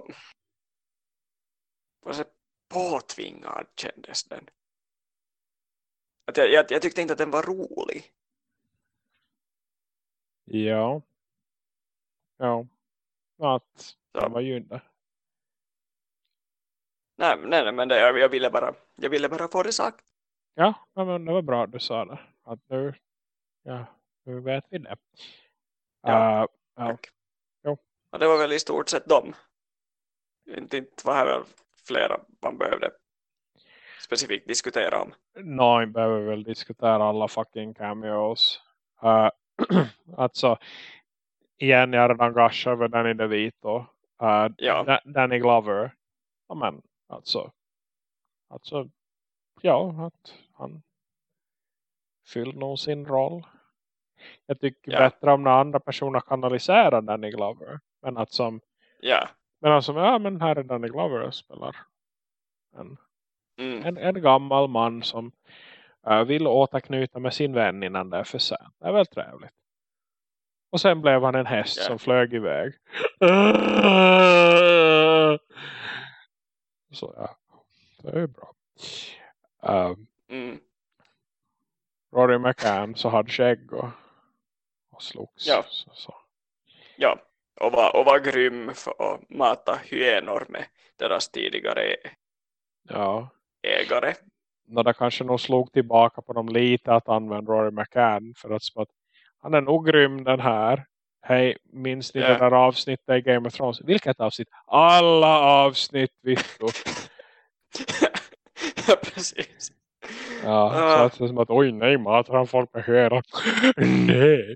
på något sätt påtvingad kändes den. Att jag, jag, jag tyckte inte att den var rolig. Ja. Ja. Att Ja. det var ju inte. Nej, nej, nej men det, jag, jag, ville bara, jag ville bara få det sagt. Ja, ja, men det var bra att du sa det. Att nu, ja, nu vet vi det. Ja. Uh, ja. Tack. Och det var väl i stort sett dem. Inte, inte var här väl flera man behövde specifikt diskutera om. Nej, behöver väl diskutera alla fucking cameos. Uh, alltså, igen, jag redan gashat över Danny DeVito. Uh, Ja. Da- Danny Glover. Ja, men, alltså. Alltså, ja, att han fyllde nog sin roll. Jag tycker Ja. bättre om när andra personer kanaliserar Danny Glover. Men att som, Ja. men alltså, ja men här är Danny Glover och spelar en Mm. en, en gammal man som vill återknyta med sin vän innan det är för sent. Det är väl trevligt. Och sen blev han en häst Ja. som flög iväg. Så ja, det är bra. Um, Mm. Rory McCann så hade skägg och, och slogs. Ja. Så, så. Ja. Och var, och var grym för att mata hyenor med deras tidigare Ja. ägare. När det kanske nog slog tillbaka på dem lite att använda Rory McCann. För att, att han är nog grym den här. Hej, minns ni Ja. det där avsnittet i Game of Thrones? Vilket avsnitt? Alla avsnitt, Vittu. Ja, precis. Ja, Ah. så att det är som att oj nej, matar han folk med skära. nej.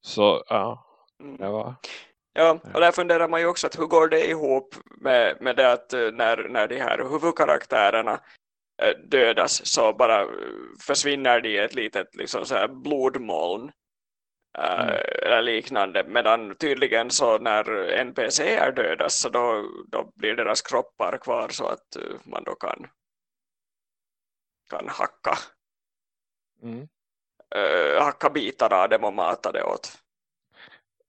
Så ja, Mm. det var... Ja, och där funderar man ju också att hur går det ihop med, med det att eh, när, när de här huvudkaraktärerna dödas så bara eh, försvinner de i ett litet liksom så här blodmoln eh, Mm. eller liknande medan tydligen så när NPC är dödas så då, då blir deras kroppar kvar så att eh, man då kan kan hacka Mm. eh, hacka bitar av dem och mata det åt,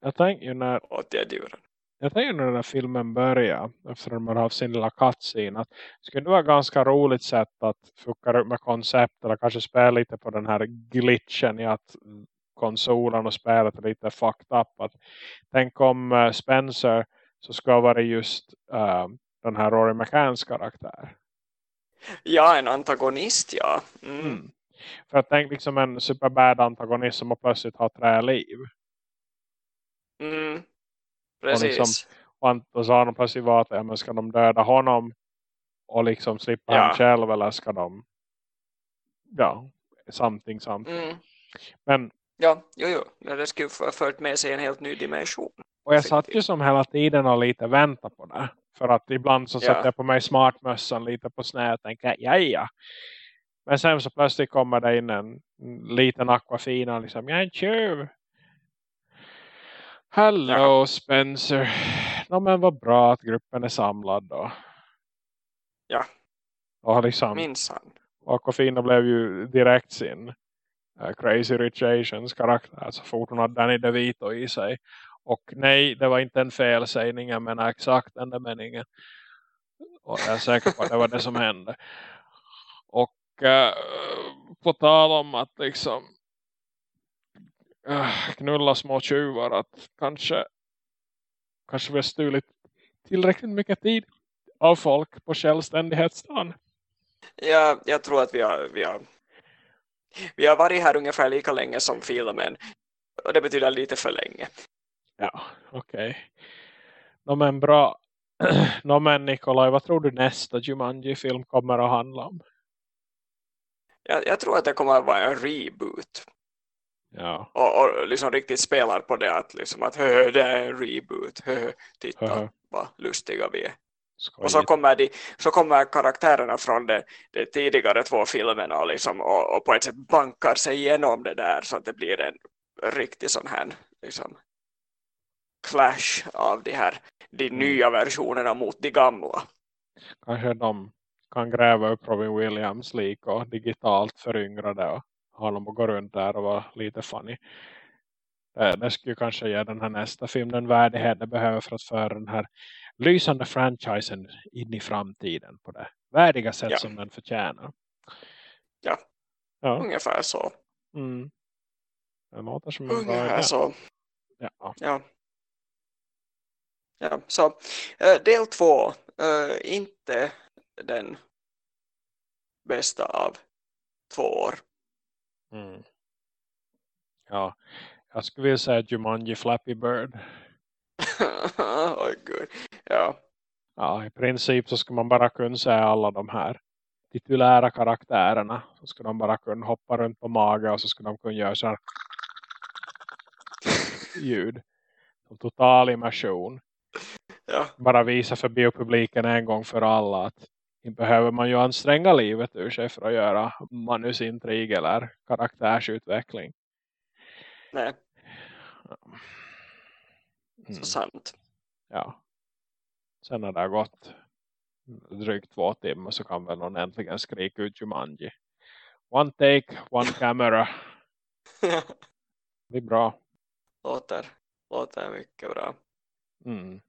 Jag tänkte ju när, åt de djuren. Jag tänkte när den här filmen började, efter att man har haft sin lilla cutscene, att det skulle vara ganska roligt sätt att fucka upp med koncept eller kanske spela lite på den här glitchen i att konsolen och spelet är lite fucked up. Att, tänk om eh, Spencer så ska vara just eh, den här Rory McCanns karaktär. Ja, en antagonist, ja. Mm. Mm. För att tänk liksom en superbad antagonist som plötsligt har tre liv. Mm. Liksom- Precis. Och, han, och så har de plötsligt varit ja, men ska de döda honom och liksom slippa Ja. han själv eller ska de ja, something something. Mm. Men, Ja, jo, jo. Ja, Det skulle ha fört med sig en helt ny dimension. och jag satt ju som hela tiden och lite vänta på det. För att ibland så Ja. sätter jag på mig smartmössan lite på snö och tänker, ja ja. Men sen så plötsligt kommer det in en liten aquafina liksom, jag är en tjuv. Hello Spencer. No, men vad bra att gruppen är samlad då. Ja. Och liksom, Minsann. Aquafina blev ju direkt sin eh, Crazy Rich Asians karaktär så fort hon hade Danny DeVito i sig. Och nej, det var inte en felsägning, jag menar exakt den där meningen. Och jag är säker på att det var det som hände. Och eh, på tal om att liksom eh, knulla små tjuvar att kanske kanske vi har stulit tillräckligt mycket tid av folk på självständighetsdagen. Ja, jag tror att vi har, vi har vi har varit här ungefär lika länge som filmen. Och det betyder lite för länge. Ja, okej. Nå men bra. Nå men Nikolaj, vad tror du nästa Jumanji-film kommer att handla om? Jag, jag tror att det kommer att vara en reboot. Ja, Och, och liksom riktigt spelar på det att, liksom att "Hö, det är en reboot. Hö, titta Höhö. vad lustiga vi är. Och så skojigt. kommer, de, så kommer karaktärerna från de, de tidigare två filmerna och, liksom, och, och på ett sätt bankar sig igenom det där så att det blir en riktig sån här liksom, clash av de här de Mm. nya versionerna mot de gamla. Kanske de kan gräva upp Robin Williams lik och digitalt föryngra det och honom att gå runt där och vara lite funny. Det, skulle kanske ge den här nästa film den värdighet det behöver för att föra den här lysande franchisen in i framtiden på det värdiga sätt Ja. som den förtjänar. Ja. Ja. Ungefär så. Mm. Det låter som en Ungefär så. Ja. Ja. Ja, så eh, del två, eh, inte den bästa av två år. Mm. Ja, jag skulle vilja säga Jumanji Flappy Bird. Oj gud. Ja. Ja, i princip så ska man bara kunna säga alla de här titulära karaktärerna. Så ska de bara kunna hoppa runt på mage och så ska de kunna göra så här ljud. Som total immersion. ja. Bara visa för biopubliken en gång för alla att behöver man ju anstränga livet ur sig för att göra manusintrig eller karaktärsutveckling. Nej, Mm. så sant. ja. Sen när det har gått drygt två timmar så kan väl någon äntligen skrika ut Jumanji. One take, one camera. Det är bra. låter, låter mycket bra. Mm.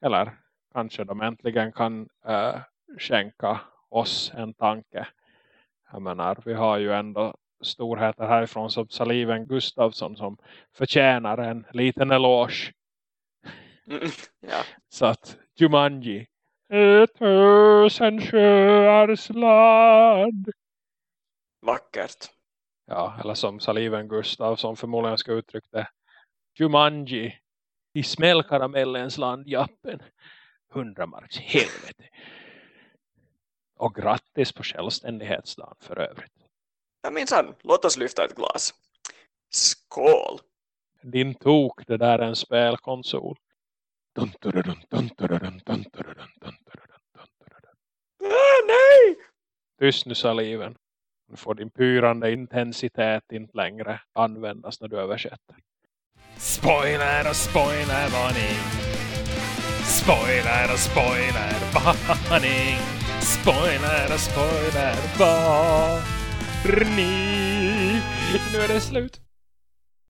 Eller kanske de äntligen kan äh, skänka oss en tanke. Jag menar, vi har ju ändå storheter härifrån som Saliven Gustafsson som förtjänar en liten eloge. Mm, ja. Så att Jumanji. Tusen sjöars land. Vackert. Ja, eller som Saliven Gustafsson förmodligen ska uttrycka det. Jumanji. I smällkaramellens land, jappen. Hundra marks helvete. Och grattis på självständighetsdagen för övrigt. Jag minns han, låt oss lyfta ett glas. Skål! Din tok, det där är en spelkonsol. Ah, nej! Tyst nu saliven. Nu får din pyrande intensitet inte längre användas när du översätter. Spoiler och spoilervarning. Spoiler och spoilervarning. Spoiler och spoilervarning. Nu är det slut.